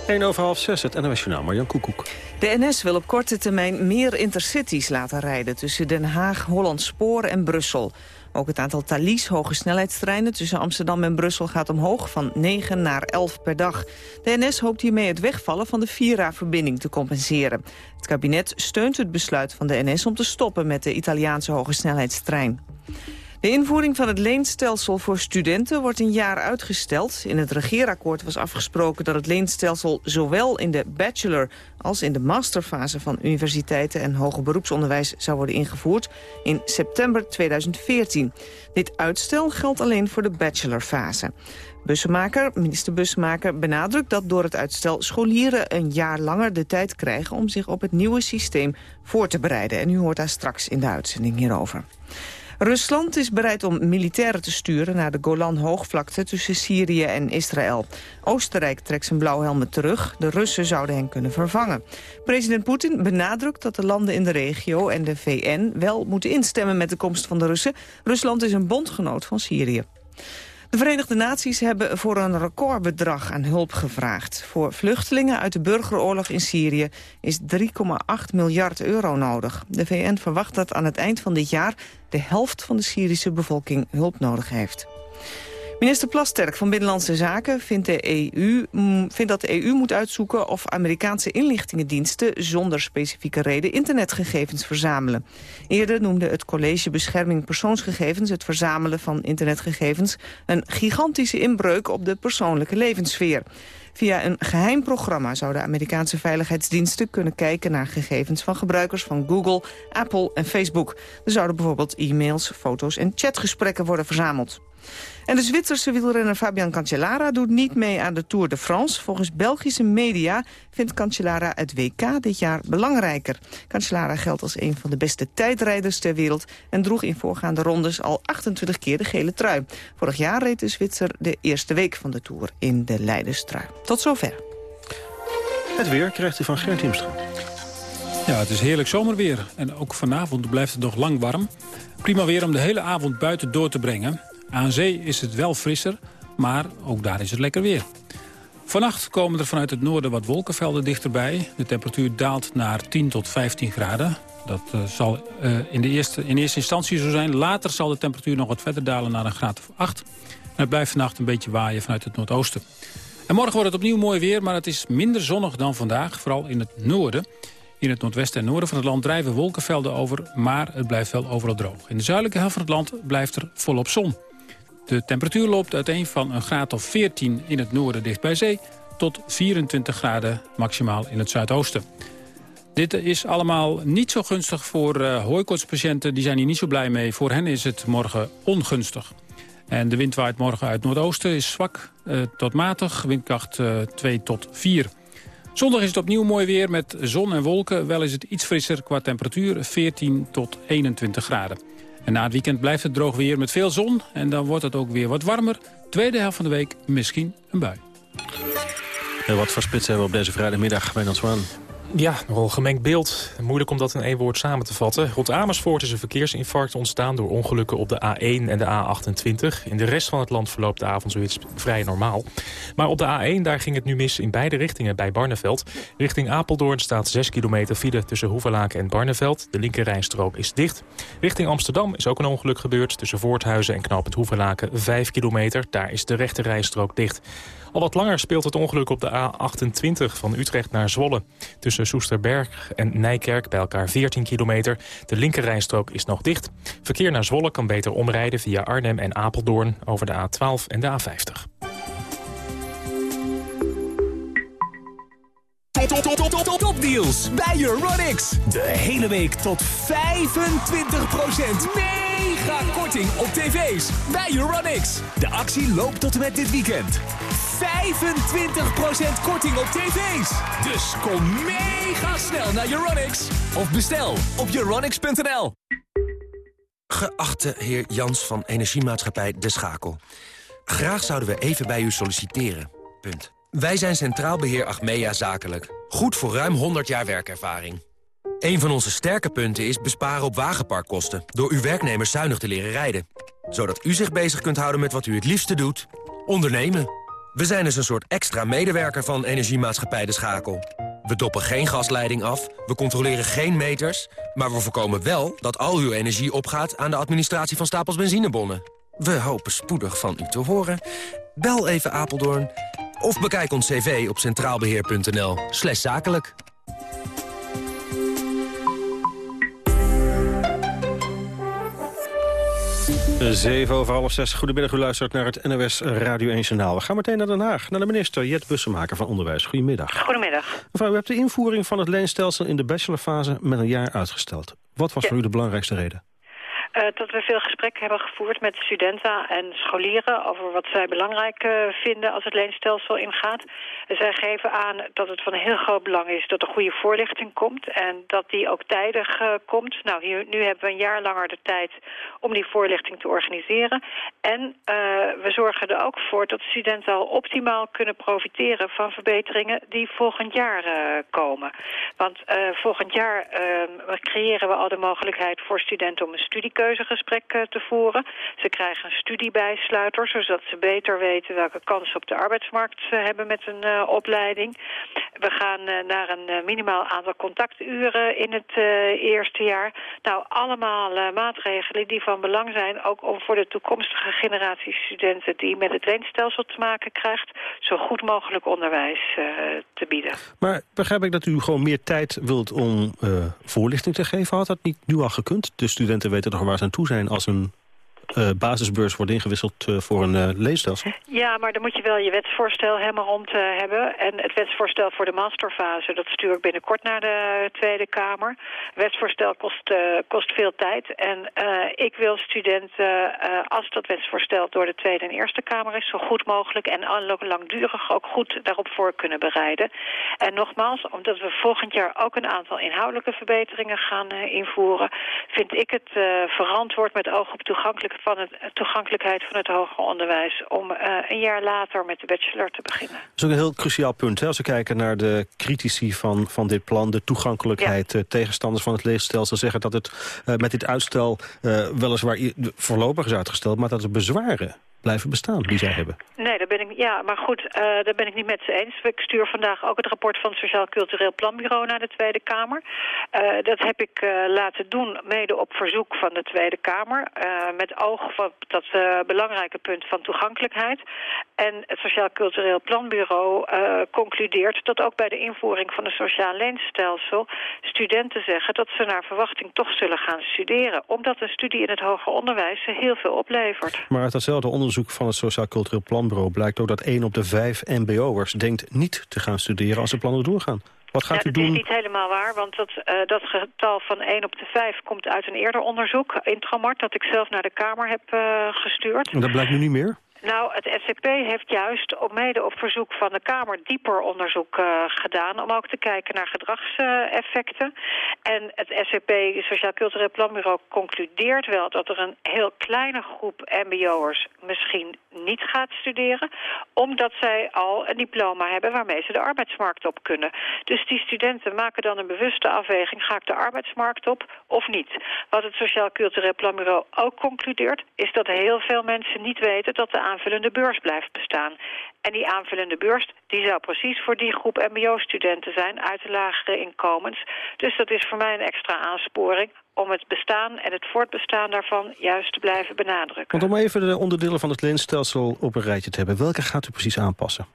1 over half 6, het NOS Journaal, Marjan Koekoek. De NS wil op korte termijn meer intercities laten rijden... tussen Den Haag, Holland Spoor en Brussel. Ook het aantal Thalys hoge snelheidstreinen tussen Amsterdam en Brussel gaat omhoog... van 9 naar 11 per dag. De NS hoopt hiermee het wegvallen van de Vira-verbinding te compenseren. Het kabinet steunt het besluit van de NS om te stoppen met de Italiaanse hoge snelheidstrein. De invoering van het leenstelsel voor studenten wordt een jaar uitgesteld. In het regeerakkoord was afgesproken dat het leenstelsel zowel in de bachelor als in de masterfase van universiteiten en hoger beroepsonderwijs zou worden ingevoerd in september 2014. Dit uitstel geldt alleen voor de bachelorfase. Bussemaker, minister Bussemaker benadrukt dat door het uitstel scholieren een jaar langer de tijd krijgen om zich op het nieuwe systeem voor te bereiden. En u hoort daar straks in de uitzending hierover. Rusland is bereid om militairen te sturen naar de Golan-hoogvlakte tussen Syrië en Israël. Oostenrijk trekt zijn blauwhelmen terug. De Russen zouden hen kunnen vervangen. President Poetin benadrukt dat de landen in de regio en de VN wel moeten instemmen met de komst van de Russen. Rusland is een bondgenoot van Syrië. De Verenigde Naties hebben voor een recordbedrag aan hulp gevraagd. Voor vluchtelingen uit de burgeroorlog in Syrië is 3,8 miljard euro nodig. De VN verwacht dat aan het eind van dit jaar de helft van de Syrische bevolking hulp nodig heeft. Minister Plasterk van Binnenlandse Zaken vindt, de EU, vindt dat de EU moet uitzoeken of Amerikaanse inlichtingendiensten zonder specifieke reden internetgegevens verzamelen. Eerder noemde het College Bescherming Persoonsgegevens het verzamelen van internetgegevens een gigantische inbreuk op de persoonlijke levenssfeer. Via een geheim programma zouden Amerikaanse veiligheidsdiensten kunnen kijken naar gegevens van gebruikers van Google, Apple en Facebook. Er zouden bijvoorbeeld e-mails, foto's en chatgesprekken worden verzameld. En de Zwitserse wielrenner Fabian Cancellara doet niet mee aan de Tour de France. Volgens Belgische media vindt Cancellara het WK dit jaar belangrijker. Cancellara geldt als een van de beste tijdrijders ter wereld... en droeg in voorgaande rondes al 28 keer de gele trui. Vorig jaar reed de Zwitser de eerste week van de Tour in de Leiderstrui. Tot zover. Het weer krijgt u van Gert Hiemstra. Ja, het is heerlijk zomerweer. En ook vanavond blijft het nog lang warm. Prima weer om de hele avond buiten door te brengen. Aan zee is het wel frisser, maar ook daar is het lekker weer. Vannacht komen er vanuit het noorden wat wolkenvelden dichterbij. De temperatuur daalt naar 10 tot 15 graden. Dat uh, zal uh, in, de eerste, in eerste instantie zo zijn. Later zal de temperatuur nog wat verder dalen naar een graad of 8. En het blijft vannacht een beetje waaien vanuit het noordoosten. En morgen wordt het opnieuw mooi weer, maar het is minder zonnig dan vandaag. Vooral in het noorden. In het noordwesten en noorden van het land drijven wolkenvelden over, maar het blijft wel overal droog. In de zuidelijke helft van het land blijft er volop zon. De temperatuur loopt uiteen van een graad of 14 in het noorden dicht bij zee... tot 24 graden maximaal in het zuidoosten. Dit is allemaal niet zo gunstig voor uh, hooikoortspatiënten. Die zijn hier niet zo blij mee. Voor hen is het morgen ongunstig. En de wind waait morgen uit noordoosten, is zwak uh, tot matig, windkracht uh, 2 tot 4. Zondag is het opnieuw mooi weer met zon en wolken. Wel is het iets frisser qua temperatuur, 14 tot 21 graden. En na het weekend blijft het droog weer met veel zon. En dan wordt het ook weer wat warmer. Tweede helft van de week misschien een bui. Wat voor spits hebben we op deze vrijdagmiddag, Wijnand Zwaan? Ja, nogal gemengd beeld. Moeilijk om dat in één woord samen te vatten. Rond Amersfoort is een verkeersinfarct ontstaan door ongelukken op de A1 en de A28. In de rest van het land verloopt de avond zoiets vrij normaal. Maar op de A1 daar ging het nu mis in beide richtingen bij Barneveld. Richting Apeldoorn staat 6 kilometer file tussen Hoevelaken en Barneveld. De linkerrijstrook is dicht. Richting Amsterdam is ook een ongeluk gebeurd tussen Voorthuizen en Knoopend Hoevelaken 5 kilometer. Daar is de rechterrijstrook dicht. Al wat langer speelt het ongeluk op de A28 van Utrecht naar Zwolle. Tussen Soesterberg en Nijkerk bij elkaar 14 kilometer. De linkerrijstrook is nog dicht. Verkeer naar Zwolle kan beter omrijden via Arnhem en Apeldoorn over de A12 en de A50. Top, topdeals bij Euronics. De hele week tot 25% mega korting op tv's bij Euronics. De actie loopt tot en met dit weekend. 25% korting op tv's. Dus kom mega snel naar Euronics. Of bestel op euronics.nl. Geachte heer Jans van Energiemaatschappij De Schakel. Graag zouden we even bij u solliciteren. Punt. Wij zijn Centraal Beheer Achmea Zakelijk. Goed voor ruim 100 jaar werkervaring. Een van onze sterke punten is besparen op wagenparkkosten... door uw werknemers zuinig te leren rijden. Zodat u zich bezig kunt houden met wat u het liefste doet. Ondernemen. We zijn dus een soort extra medewerker van Energiemaatschappij De Schakel. We doppen geen gasleiding af, we controleren geen meters... maar we voorkomen wel dat al uw energie opgaat... aan de administratie van stapels benzinebonnen. We hopen spoedig van u te horen. Bel even Apeldoorn of bekijk ons cv op centraalbeheer.nl slash zakelijk. Zeven over half zes. Goedemiddag, u luistert naar het NOS Radio 1 Journaal. We gaan meteen naar Den Haag, naar de minister Jet Bussemaker van Onderwijs. Goedemiddag. Goedemiddag. Mevrouw, u hebt de invoering van het leenstelsel in de bachelorfase met een jaar uitgesteld. Wat was Ja. voor u de belangrijkste reden? Eh, dat we veel gesprekken hebben gevoerd met studenten en scholieren over wat zij belangrijk eh, vinden als het leenstelsel ingaat. Zij geven aan dat het van heel groot belang is dat er goede voorlichting komt en dat die ook tijdig eh, komt. Nou, hier, nu hebben we een jaar langer de tijd om die voorlichting te organiseren. En we zorgen er ook voor dat studenten al optimaal kunnen profiteren van verbeteringen die volgend jaar komen. Want volgend jaar eh, creëren we al de mogelijkheid voor studenten om een studiekeuzegesprek eh, te voeren. Ze krijgen een studiebijsluiter, zodat ze beter weten welke kansen op de arbeidsmarkt ze hebben met een eh, opleiding. We gaan eh, naar een eh, minimaal aantal contacturen in het eh, eerste jaar. Nou, allemaal eh, maatregelen die van belang zijn, ook om voor de toekomstige generatie studenten die met het leenstelsel te maken krijgt, zo goed mogelijk onderwijs eh, te bieden. Maar begrijp ik dat u gewoon meer tijd wilt om eh, voorlichting te geven? Had dat niet nu al gekund? De studenten weten toch waar ze aan toe zijn als een eh, basisbeurs wordt ingewisseld eh, voor een leestelsel? Ja, maar dan moet je wel je wetsvoorstel helemaal rond hebben. En het wetsvoorstel voor de masterfase, dat stuur ik binnenkort naar de Tweede Kamer. Wetsvoorstel kost, kost veel tijd. En ik wil studenten, als dat wetsvoorstel door de Tweede en Eerste Kamer is, zo goed mogelijk en langdurig ook goed daarop voor kunnen bereiden. En nogmaals, omdat we volgend jaar ook een aantal inhoudelijke verbeteringen gaan invoeren, vind ik het verantwoord met oog op toegankelijk van het, toegankelijkheid van het hoger onderwijs om eh, een jaar later met de bachelor te beginnen. Dat is ook een heel cruciaal punt. Hè? Als we kijken naar de critici van, van dit plan, de toegankelijkheid. eh, tegenstanders van het leesstelsel zeggen dat het eh, met dit uitstel eh, weliswaar voorlopig is uitgesteld, maar dat er bezwaren blijven bestaan die zij hebben. Nee, daar ben ik, ja, maar goed, eh, daar ben ik niet met ze eens. Ik stuur vandaag ook het rapport van het Sociaal Cultureel Planbureau naar de Tweede Kamer. Eh, dat heb ik eh, laten doen, mede op verzoek van de Tweede Kamer. met oog op dat belangrijke punt van toegankelijkheid. En het Sociaal Cultureel Planbureau concludeert dat ook bij de invoering van een sociaal leenstelsel studenten zeggen dat ze naar verwachting toch zullen gaan studeren. Omdat een studie in het hoger onderwijs ze heel veel oplevert. Maar uit datzelfde onderzoek onderzoek van het Sociaal Cultureel Planbureau blijkt ook dat 1 op de 5 mbo'ers denkt niet te gaan studeren als de plannen doorgaan. Wat gaat ja, dat doen? is niet helemaal waar, want dat, eh, dat getal van 1 op de 5 komt uit een eerder onderzoek, Intramart, dat ik zelf naar de Kamer heb eh, gestuurd. En dat blijkt nu niet meer? Nou, het SCP heeft juist op mede op verzoek van de Kamer dieper onderzoek eh, gedaan... om ook te kijken naar gedragseffecten. en het SCP, Sociaal Cultureel Planbureau, concludeert wel... dat er een heel kleine groep mbo'ers misschien niet gaat studeren... omdat zij al een diploma hebben waarmee ze de arbeidsmarkt op kunnen. Dus die studenten maken dan een bewuste afweging... ga ik de arbeidsmarkt op of niet? Wat het Sociaal Cultureel Planbureau ook concludeert... is dat heel veel mensen niet weten dat de aanvullende beurs blijft bestaan. En die aanvullende beurs die zou precies voor die groep mbo-studenten zijn... uit de lagere inkomens. Dus dat is voor mij een extra aansporing om het bestaan en het voortbestaan daarvan juist te blijven benadrukken. Want om even de onderdelen van het leenstelsel op een rijtje te hebben... welke gaat u precies aanpassen?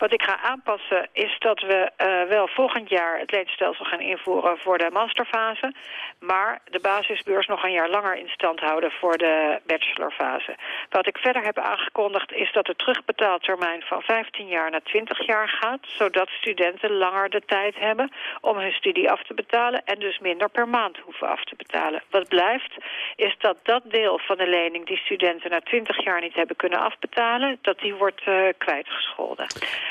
Wat ik ga aanpassen is dat we uh, wel volgend jaar het leenstelsel gaan invoeren voor de masterfase. Maar de basisbeurs nog een jaar langer in stand houden voor de bachelorfase. Wat ik verder heb aangekondigd is dat de terugbetaaltermijn van 15 jaar naar 20 jaar gaat. Zodat studenten langer de tijd hebben om hun studie af te betalen. En dus minder per maand hoeven af te betalen. Wat blijft is dat dat deel van de lening die studenten na 20 jaar niet hebben kunnen afbetalen. Dat die wordt uh, kwijtgescholden.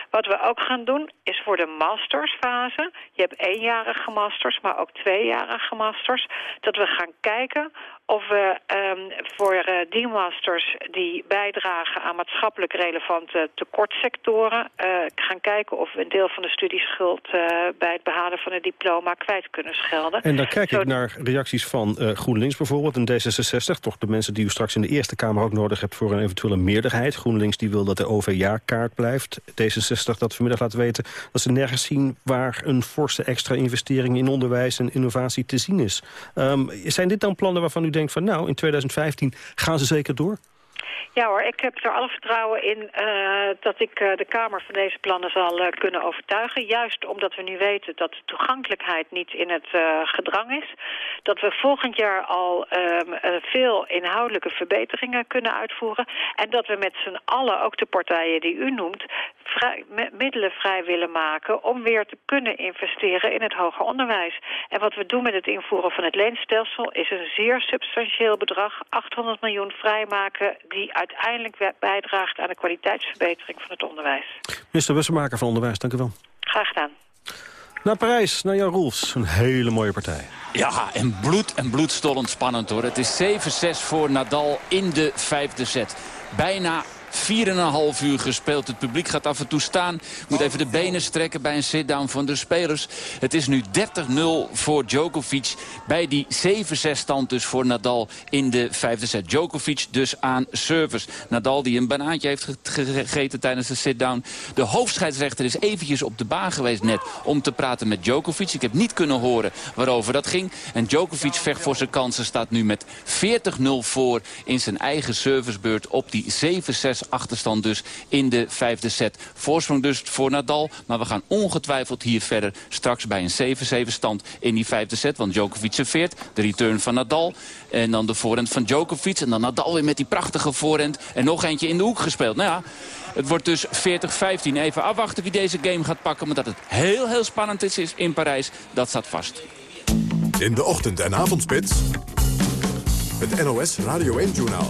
Wat we ook gaan doen is voor de mastersfase... je hebt eenjarige masters, maar ook tweejarige masters... dat we gaan kijken of we um, voor uh, die masters die bijdragen aan maatschappelijk relevante tekortsectoren... Uh, gaan kijken of we een deel van de studieschuld uh, bij het behalen van het diploma kwijt kunnen schelden. En dan kijk ik naar reacties van GroenLinks bijvoorbeeld en D66. Toch de mensen die u straks in de Eerste Kamer ook nodig hebt voor een eventuele meerderheid. GroenLinks die wil dat de OV-jaarkaart blijft. D66 dat vanmiddag laat weten dat ze nergens zien waar een forse extra investering in onderwijs en innovatie te zien is. Um, zijn dit dan plannen waarvan u denkt van nou, in 2015 gaan ze zeker door? Ja hoor, ik heb er alle vertrouwen in uh, dat ik uh, de Kamer van deze plannen zal uh, kunnen overtuigen. Juist omdat we nu weten dat toegankelijkheid niet in het gedrang is. Dat we volgend jaar al veel inhoudelijke verbeteringen kunnen uitvoeren. En dat we met z'n allen, ook de partijen die u noemt, middelen vrij willen maken om weer te kunnen investeren in het hoger onderwijs. En wat we doen met het invoeren van het leenstelsel is een zeer substantieel bedrag, 800 miljoen vrijmaken, die uiteindelijk bijdraagt aan de kwaliteitsverbetering van het onderwijs. Minister Bussemaker van Onderwijs, dank u wel. Graag gedaan. Naar Parijs, naar Jan Roels. Een hele mooie partij. Ja, en bloed en bloedstollend spannend hoor. Het is 7-6 voor Nadal in de vijfde set. Bijna 4,5 uur gespeeld. Het publiek gaat af en toe staan. Moet even de benen strekken bij een sit-down van de spelers. Het is nu 30-0 voor Djokovic. Bij die 7-6 stand dus voor Nadal in de vijfde set. Djokovic dus aan service. Nadal die een banaantje heeft gegeten tijdens de sit-down. De hoofdscheidsrechter is eventjes op de baan geweest net om te praten met Djokovic. Ik heb niet kunnen horen waarover dat ging. En Djokovic vecht voor zijn kansen. Staat nu met 40-0 voor in zijn eigen servicebeurt op die 7-6 achterstand dus in de vijfde set. Voorsprong dus voor Nadal, maar we gaan ongetwijfeld hier verder straks bij een 7-7 stand in die vijfde set. Want Djokovic serveert, de return van Nadal en dan de voorhand van Djokovic. En dan Nadal weer met die prachtige voorhand en nog eentje in de hoek gespeeld. Nou ja, het wordt dus 40-15. Even afwachten wie deze game gaat pakken. Maar dat het heel, heel spannend is in Parijs, dat staat vast. In de ochtend- en avondspits, het NOS Radio 1-journaal.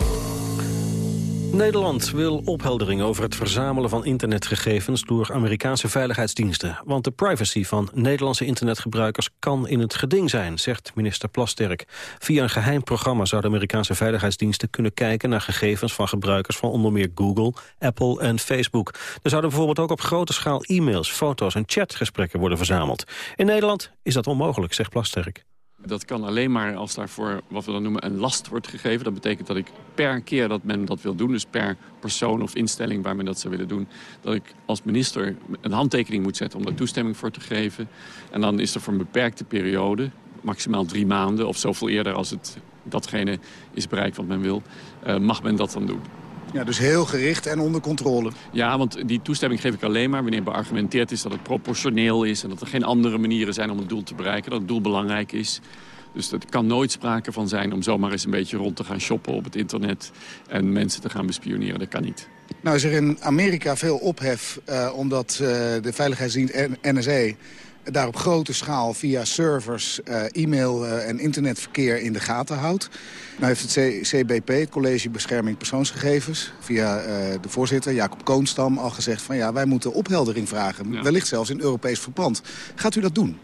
Nederland wil opheldering over het verzamelen van internetgegevens door Amerikaanse veiligheidsdiensten. Want de privacy van Nederlandse internetgebruikers kan in het geding zijn, zegt minister Plasterk. Via een geheim programma zouden Amerikaanse veiligheidsdiensten kunnen kijken naar gegevens van gebruikers van onder meer Google, Apple en Facebook. Er zouden bijvoorbeeld ook op grote schaal e-mails, foto's en chatgesprekken worden verzameld. In Nederland is dat onmogelijk, zegt Plasterk. Dat kan alleen maar als daarvoor wat we dan noemen een last wordt gegeven. Dat betekent dat ik per keer dat men dat wil doen, dus per persoon of instelling waar men dat zou willen doen, dat ik als minister een handtekening moet zetten om daar toestemming voor te geven. En dan is er voor een beperkte periode, maximaal drie maanden of zoveel eerder als het datgene is bereikt wat men wil, uh, mag men dat dan doen. Ja, dus heel gericht en onder controle. Ja, want die toestemming geef ik alleen maar wanneer beargumenteerd is dat het proportioneel is... en dat er geen andere manieren zijn om het doel te bereiken, dat het doel belangrijk is. Dus er kan nooit sprake van zijn om zomaar eens een beetje rond te gaan shoppen op het internet... en mensen te gaan bespioneren. Dat kan niet. Nou is er in Amerika veel ophef uh, omdat uh, de veiligheidsdienst NSA daar op grote schaal via servers uh, e-mail en internetverkeer in de gaten houdt. Nou heeft het CBP, het College Bescherming Persoonsgegevens, via de voorzitter Jacob Koonstam al gezegd van ja, wij moeten opheldering vragen. Ja. Wellicht zelfs in Europees verband. Gaat u dat doen?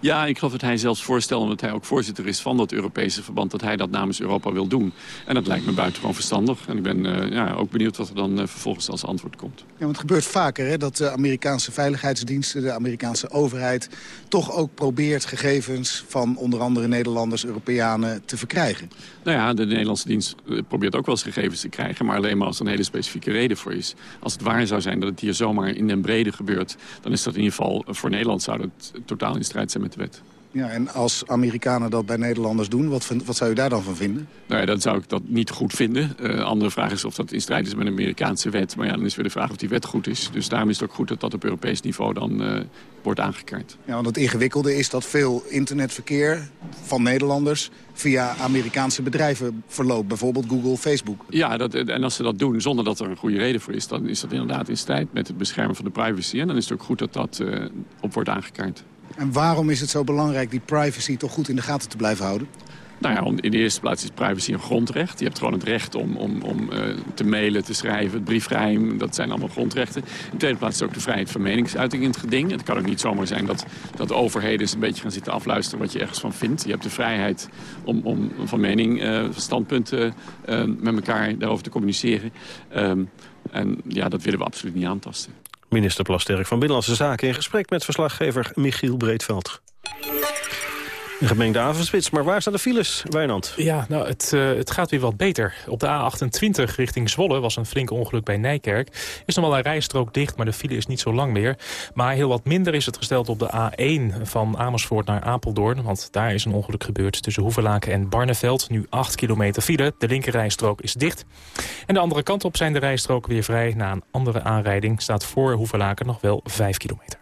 Ja, ik geloof dat hij zelfs voorstelt, omdat hij ook voorzitter is van dat Europese verband, dat hij dat namens Europa wil doen. En dat lijkt me buitengewoon verstandig. En ik ben uh, ja, ook benieuwd wat er dan uh, vervolgens als antwoord komt. Ja, want het gebeurt vaker hè, dat de Amerikaanse veiligheidsdiensten, de Amerikaanse overheid, toch ook probeert gegevens van onder andere Nederlanders, Europeanen te verkrijgen. Nou ja, de Nederlandse dienst eh, probeert ook wel eens gegevens te krijgen, maar alleen maar als er een hele specifieke reden voor is. Als het waar zou zijn dat het hier zomaar in den brede gebeurt, dan is dat in ieder geval voor Nederland zou het totaal in strijd zijn met de wet. Ja, en als Amerikanen dat bij Nederlanders doen, wat, wat zou u daar dan van vinden? Nou ja, dan zou ik dat niet goed vinden. Uh, andere vraag is of dat in strijd is met een Amerikaanse wet. Maar ja, dan is weer de vraag of die wet goed is. Dus daarom is het ook goed dat dat op Europees niveau dan uh, wordt aangekaart. Ja, want het ingewikkelde is dat veel internetverkeer van Nederlanders via Amerikaanse bedrijven verloopt. Bijvoorbeeld Google, Facebook. Ja, dat, en als ze dat doen zonder dat er een goede reden voor is... dan is dat inderdaad in strijd met het beschermen van de privacy. En dan is het ook goed dat dat uh, op wordt aangekaart. En waarom is het zo belangrijk die privacy toch goed in de gaten te blijven houden? Nou ja, in de eerste plaats is privacy een grondrecht. Je hebt gewoon het recht om, om, om uh, te mailen, te schrijven, het briefgeheim. Dat zijn allemaal grondrechten. In de tweede plaats is ook de vrijheid van meningsuiting in het geding. Het kan ook niet zomaar zijn dat, dat overheden eens een beetje gaan zitten afluisteren wat je ergens van vindt. Je hebt de vrijheid om, om van mening, van standpunten uh, met elkaar daarover te communiceren. Um, en ja, dat willen we absoluut niet aantasten. Minister Plasterk van Binnenlandse Zaken in gesprek met verslaggever Michiel Breedveld. Een gemengde avondspits, maar waar staan de files, Wijnand? Ja, nou, het, uh, het gaat weer wat beter. Op de A28 richting Zwolle was een flink ongeluk bij Nijkerk. Is nog wel een rijstrook dicht, maar de file is niet zo lang meer. Maar heel wat minder is het gesteld op de A1 van Amersfoort naar Apeldoorn. Want daar is een ongeluk gebeurd tussen Hoevelaken en Barneveld. Nu 8 kilometer file. De linkerrijstrook is dicht. En de andere kant op zijn de rijstroken weer vrij. Na een andere aanrijding staat voor Hoevelaken nog wel 5 kilometer.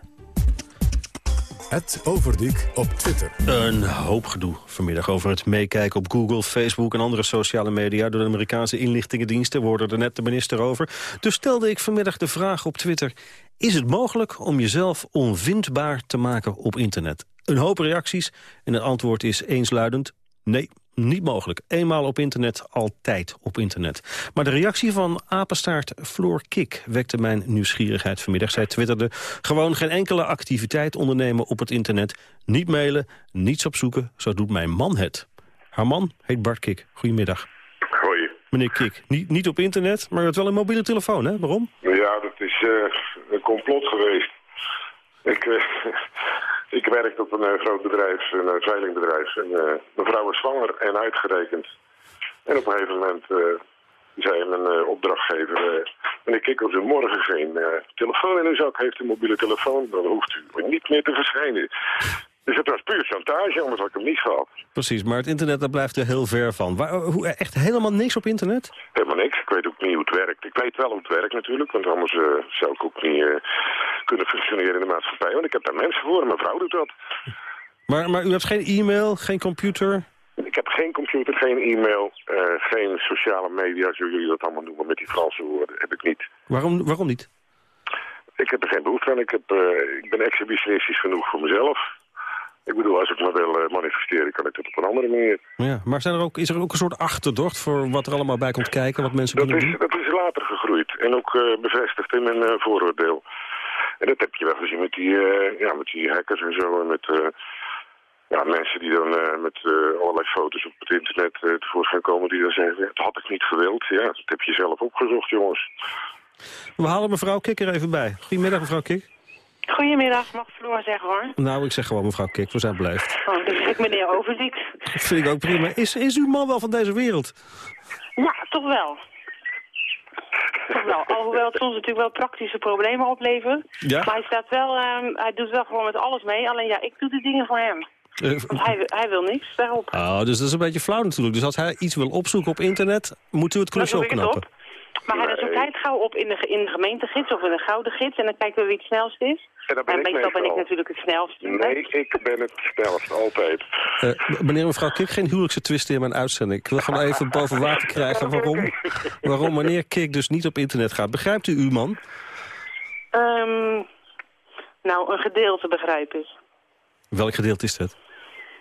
Het Overdiek op Twitter. Een hoop gedoe vanmiddag over het meekijken op Google, Facebook en andere sociale media door de Amerikaanse inlichtingendiensten. We hoorden er net de minister over. Dus stelde ik vanmiddag de vraag op Twitter. Is het mogelijk om jezelf onvindbaar te maken op internet? Een hoop reacties en het antwoord is eensluidend nee. Niet mogelijk. Eenmaal op internet, altijd op internet. Maar de reactie van apenstaart Floor Kik wekte mijn nieuwsgierigheid vanmiddag. Zij twitterde gewoon geen enkele activiteit ondernemen op het internet. Niet mailen, niets opzoeken, zo doet mijn man het. Haar man heet Bart Kik. Goedemiddag. Hoi. Meneer Kik, niet, niet op internet, maar u hebt wel een mobiele telefoon, hè? Waarom? Ja, dat is uh, een complot geweest. Ik, uh, ik werkte op een uh, groot bedrijf, een uh, veilingbedrijf. En uh, mijn vrouw was zwanger en uitgerekend. En op een gegeven moment zei mijn opdrachtgever... meneer Kikkels, u morgen geen telefoon in uw zak heeft, een mobiele telefoon... dan hoeft u niet meer te verschijnen. Dus het was puur chantage, anders had ik hem niet gehad. Precies, maar het internet daar blijft er heel ver van. Waar, hoe, echt helemaal niks op internet? Helemaal niks. Ik weet ook niet hoe het werkt. Ik weet wel hoe het werkt natuurlijk, want anders uh, zou ik ook niet uh, kunnen functioneren in de maatschappij. Want ik heb daar mensen voor, mijn vrouw doet dat. Maar, maar u hebt geen e-mail, geen computer? Ik heb geen computer, geen e-mail, uh, geen sociale media, zoals jullie dat allemaal noemen met die Franse woorden. Heb ik niet. Waarom, waarom niet? Ik heb er geen behoefte aan. Ik, heb, ik ben exhibitionistisch genoeg voor mezelf. Ik bedoel, als ik me wil manifesteren, kan ik dat op een andere manier. Ja, maar zijn er ook, is er ook een soort achterdocht voor wat er allemaal bij komt kijken, wat mensen dat kunnen is, doen? Dat is later gegroeid en ook uh, bevestigd in mijn uh, vooroordeel. En dat heb je wel gezien met die, uh, ja, met die hackers en zo. En met ja, mensen die dan met allerlei foto's op het internet tevoorschijn komen... die dan zeggen, dat had ik niet gewild. Ja, dat heb je zelf opgezocht, jongens. We halen mevrouw Kik er even bij. Goedemiddag, mevrouw Kik. Goedemiddag, mag Floor zeggen hoor. Nou, ik zeg gewoon mevrouw Kik, we zijn beleefd. Oh, dus ik meneer Overdiek. Dat vind ik ook prima. Is, is uw man wel van deze wereld? Ja, toch wel. toch wel. Alhoewel het soms natuurlijk wel praktische problemen oplevert. Ja? Maar hij, staat wel, um, hij doet wel gewoon met alles mee. Alleen ja, ik doe de dingen voor hem. Uh, Want hij, hij wil niks daarop. Oh, dus dat is een beetje flauw natuurlijk. Dus als hij iets wil opzoeken op internet, moet u het klusje opknappen. Maar hij is ook tijd gauw op in de, in de gemeentegids of in de gouden gids. En dan kijken we wie het snelst is. En, dan ben en ik meestal ben ik natuurlijk het snelste. Nee, ik ben het snelst, altijd. Eh, meneer en mevrouw Kik, geen huwelijkse twist in mijn uitzending. Ik wil gewoon even boven water krijgen waarom, waarom meneer Kik dus niet op internet gaat. Begrijpt u uw man? Ehm, nou, een gedeelte begrijp ik. Welk gedeelte is dat?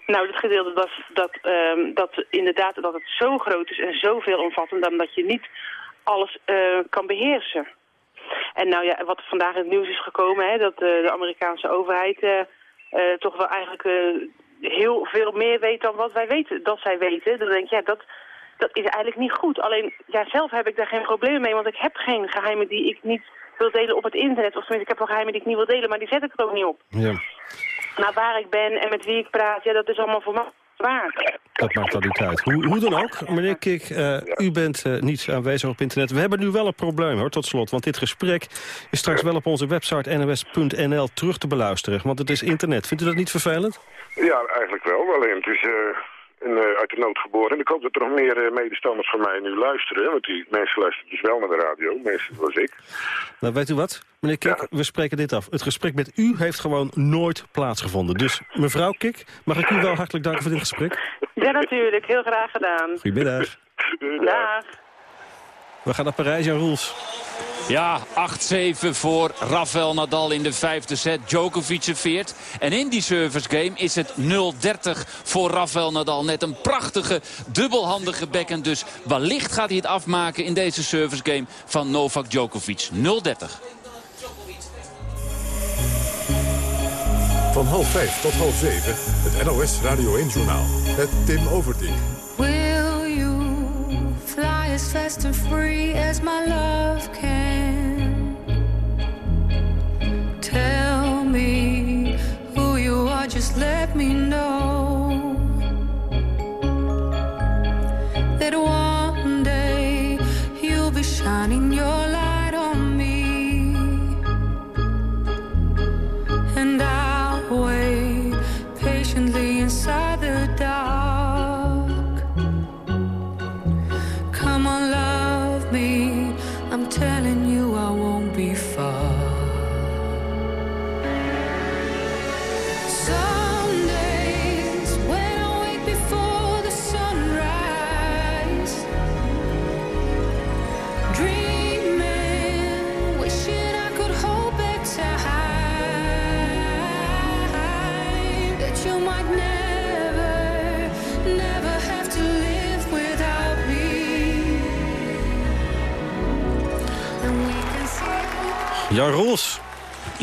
Nou, het gedeelte dat, dat, ehm, dat inderdaad dat het zo groot is en zoveel omvattend... dan dat je niet alles eh, kan beheersen. En nou ja, wat vandaag in het nieuws is gekomen... Hè, dat eh, de Amerikaanse overheid eh, toch wel eigenlijk heel veel meer weet dan wat wij weten. Dat zij weten. Dan denk ik, ja, dat, dat is eigenlijk niet goed. Alleen, ja, zelf heb ik daar geen probleem mee... want ik heb geen geheimen die ik niet wil delen op het internet. Of tenminste, ik heb wel geheimen die ik niet wil delen... maar die zet ik er ook niet op. Ja, Maar waar ik ben en met wie ik praat, ja, dat is allemaal voor mij waar. dat maakt dan niet uit. Hoe, hoe dan ook, meneer Kik, eh, u bent eh, niet aanwezig op internet. We hebben nu wel een probleem, hoor, tot slot. Want dit gesprek is straks wel op onze website nws.nl terug te beluisteren. Want het is internet. Vindt u dat niet vervelend? Ja, eigenlijk wel. Alleen het is eh, een, eh, uit de nood geboren. En ik hoop dat er nog meer eh, medestanders van mij nu luisteren. Want die mensen luisteren dus wel naar de radio. Mensen zoals ik. Nou, weet u wat? Meneer Kik, we spreken dit af. Het gesprek met u heeft gewoon nooit plaatsgevonden. Dus mevrouw Kik, mag ik u wel hartelijk danken voor dit gesprek? Ja, natuurlijk. Heel graag gedaan. Goedemiddag. Dag. We gaan naar Parijs, Jan Roels. Ja, 8-7 voor Rafael Nadal in de vijfde set. Djokovic serveert. En in die service game is het 0-30 voor Rafael Nadal. Net een prachtige, dubbelhandige bekken. Dus wellicht gaat hij het afmaken in deze service game van Novak Djokovic. 0-30. Van half vijf tot half zeven, het NOS Radio 1-journaal. Met Tim Overdijk. Will you fly as fast and free as my love can? Let me know.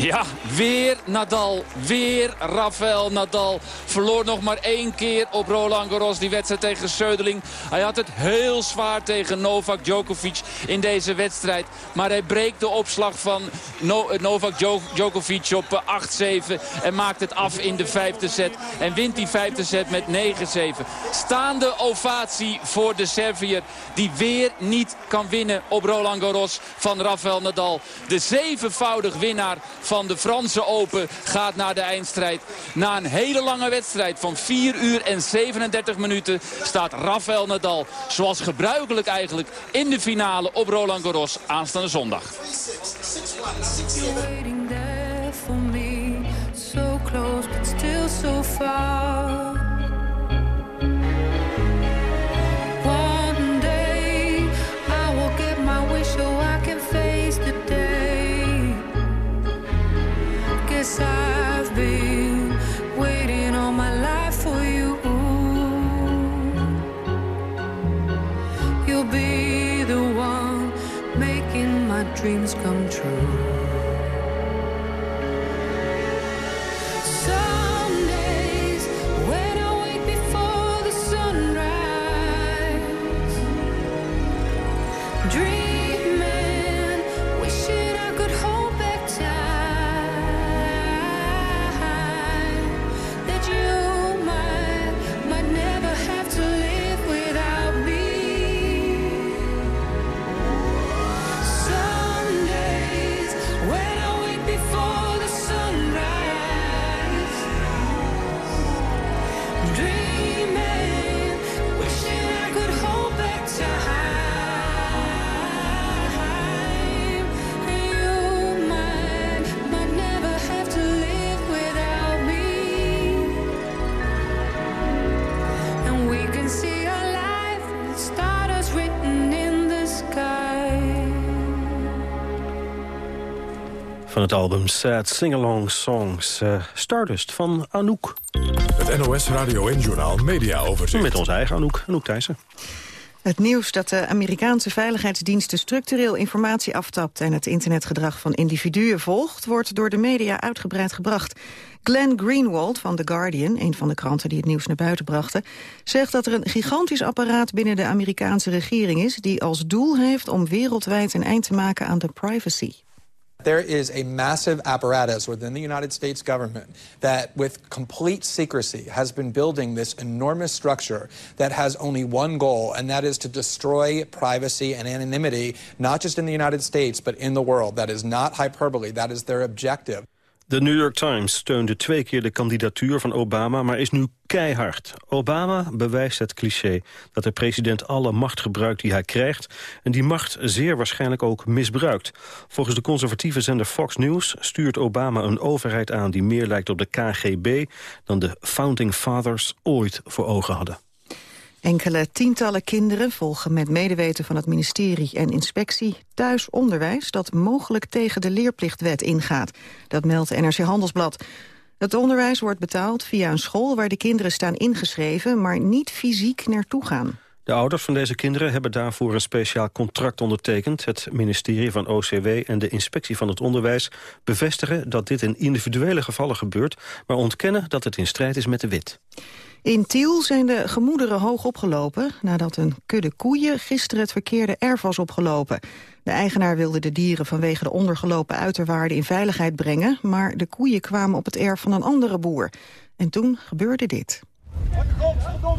Ja, weer Nadal. Weer Rafael Nadal. Verloor nog maar één keer op Roland Garros die wedstrijd tegen Söderling. Hij had het heel zwaar tegen Novak Djokovic in deze wedstrijd. Maar hij breekt de opslag van eh, Novak Djo- Djokovic op eh, 8-7. En maakt het af in de vijfde set. En wint die vijfde set met 9-7. Staande ovatie voor de Serviër. Die weer niet kan winnen op Roland Garros van Rafael Nadal. De zevenvoudig winnaar van de Franse Open gaat naar de eindstrijd. Na een hele lange wedstrijd van 4 uur en 37 minuten staat Rafael Nadal, zoals gebruikelijk eigenlijk, in de finale op Roland Garros aanstaande zondag. sorry Van het album Sad Singalong Songs. Uh, Stardust van Anouk. Het NOS Radio en Journaal Media Overzicht. Met onze eigen Anouk, Anouk Thijssen. Het nieuws dat de Amerikaanse veiligheidsdiensten structureel informatie aftapt en het internetgedrag van individuen volgt, wordt door de media uitgebreid gebracht. Glenn Greenwald van The Guardian, een van de kranten die het nieuws naar buiten brachten, zegt dat er een gigantisch apparaat binnen de Amerikaanse regering is die als doel heeft om wereldwijd een eind te maken aan de privacy. There is a massive apparatus within the United States government that, with complete secrecy, has been building this enormous structure that has only one goal, and that is to destroy privacy and anonymity, not just in the United States, but in the world. That is not hyperbole. That is their objective. De New York Times steunde twee keer de kandidatuur van Obama, maar is nu keihard. Obama bewijst het cliché dat de president alle macht gebruikt die hij krijgt... en die macht zeer waarschijnlijk ook misbruikt. Volgens de conservatieve zender Fox News stuurt Obama een overheid aan... die meer lijkt op de KGB dan de Founding Fathers ooit voor ogen hadden. Enkele tientallen kinderen volgen met medeweten van het ministerie en inspectie thuis onderwijs dat mogelijk tegen de leerplichtwet ingaat. Dat meldt NRC Handelsblad. Het onderwijs wordt betaald via een school waar de kinderen staan ingeschreven, maar niet fysiek naartoe gaan. De ouders van deze kinderen hebben daarvoor een speciaal contract ondertekend. Het ministerie van OCW en de inspectie van het onderwijs bevestigen dat dit in individuele gevallen gebeurt, maar ontkennen dat het in strijd is met de wet. In Tiel zijn de gemoederen hoog opgelopen... nadat een kudde koeien gisteren het verkeerde erf was opgelopen. De eigenaar wilde de dieren vanwege de ondergelopen uiterwaarden in veiligheid brengen... maar de koeien kwamen op het erf van een andere boer. En toen gebeurde dit.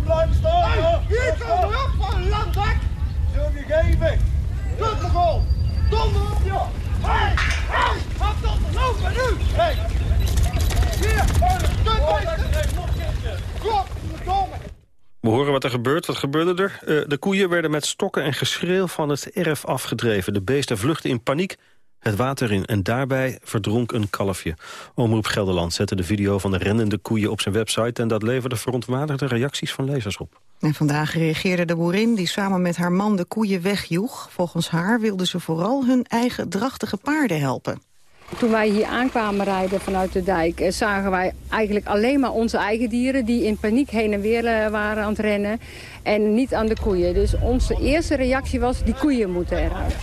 Blijven staan! Hey, hier komen we op van een landdak! Zul je geven! Tot de goal! Donder op joh! Hé! Hé! Wat tot de lopen nu! Hé! Hier! Godverdomme! We horen wat er. Wat gebeurde er? Uh, de koeien werden met stokken en geschreeuw van het erf afgedreven. De beesten vluchtten in paniek het water in en daarbij verdronk een kalfje. Omroep Gelderland zette de video van de rennende koeien op zijn website... en dat leverde verontwaardigde reacties van lezers op. En vandaag reageerde de boerin die samen met haar man de koeien wegjoeg. Volgens haar wilden ze vooral hun eigen drachtige paarden helpen. Toen wij hier aankwamen rijden vanuit de dijk... eh, zagen wij eigenlijk alleen maar onze eigen dieren... die in paniek heen en weer eh, waren aan het rennen. En niet aan de koeien. Dus onze eerste reactie was, die koeien moeten eruit.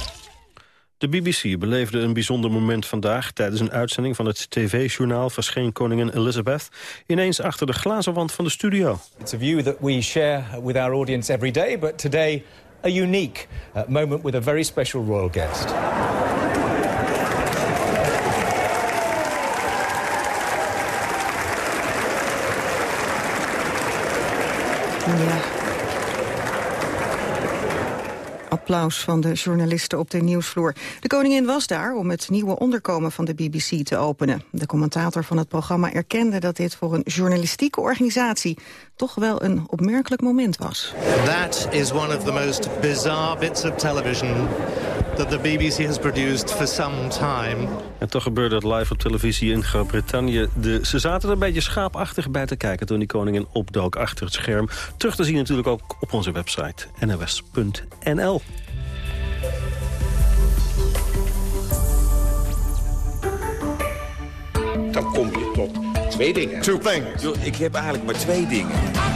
De BBC beleefde een bijzonder moment vandaag. Tijdens een uitzending van het tv-journaal verscheen koningin Elizabeth... ineens achter de glazen wand van de studio. It's a view that we share with our audience every day... but today a unique uh, moment with a very special royal guest. Ja. Applaus van de journalisten op de nieuwsvloer. De koningin was daar om het nieuwe onderkomen van de BBC te openen. De commentator van het programma erkende dat dit voor een journalistieke organisatie toch wel een opmerkelijk moment was. That is one of the most bizarre bits of television that the BBC has produced for some time. En toch gebeurde het live op televisie in Groot-Brittannië. De- Ze zaten er een beetje schaapachtig bij te kijken toen die koningin opdook achter het scherm. Terug te zien natuurlijk ook op onze website nws.nl. kom je tot twee dingen. Two things. ik heb eigenlijk maar twee dingen.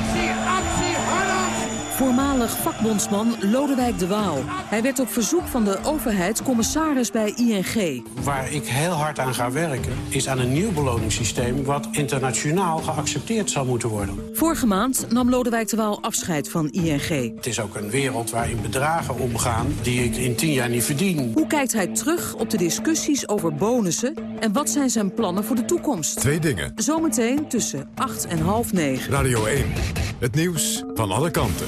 Voormalig vakbondsman Lodewijk de Waal. Hij werd op verzoek van de overheid commissaris bij ING. Waar ik heel hard aan ga werken, is aan een nieuw beloningssysteem... wat internationaal geaccepteerd zal moeten worden. Vorige maand nam Lodewijk de Waal afscheid van ING. Het is ook een wereld waarin bedragen omgaan die ik in tien jaar niet verdien. Hoe kijkt hij terug op de discussies over bonussen... en wat zijn zijn plannen voor de toekomst? Twee dingen. Zometeen tussen 8 en half 9. Radio 1. Het nieuws van alle kanten.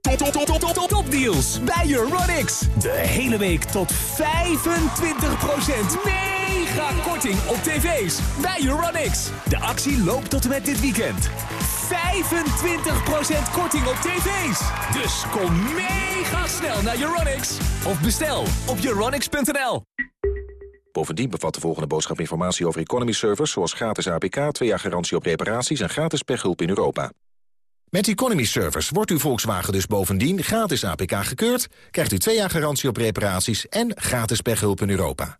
top, top, top, top, top, topdeals bij Euronics. De hele week tot 25% mega korting op tv's bij Euronics. De actie loopt tot en met dit weekend. 25% korting op tv's. Dus kom mega snel naar Euronics. Of bestel op euronics.nl. Bovendien bevat de volgende boodschap informatie over economy servers... zoals gratis APK, twee jaar garantie op reparaties en gratis pechhulp in Europa. Met Economy Servers wordt uw Volkswagen dus bovendien gratis APK gekeurd... krijgt u twee jaar garantie op reparaties en gratis pechhulp in Europa.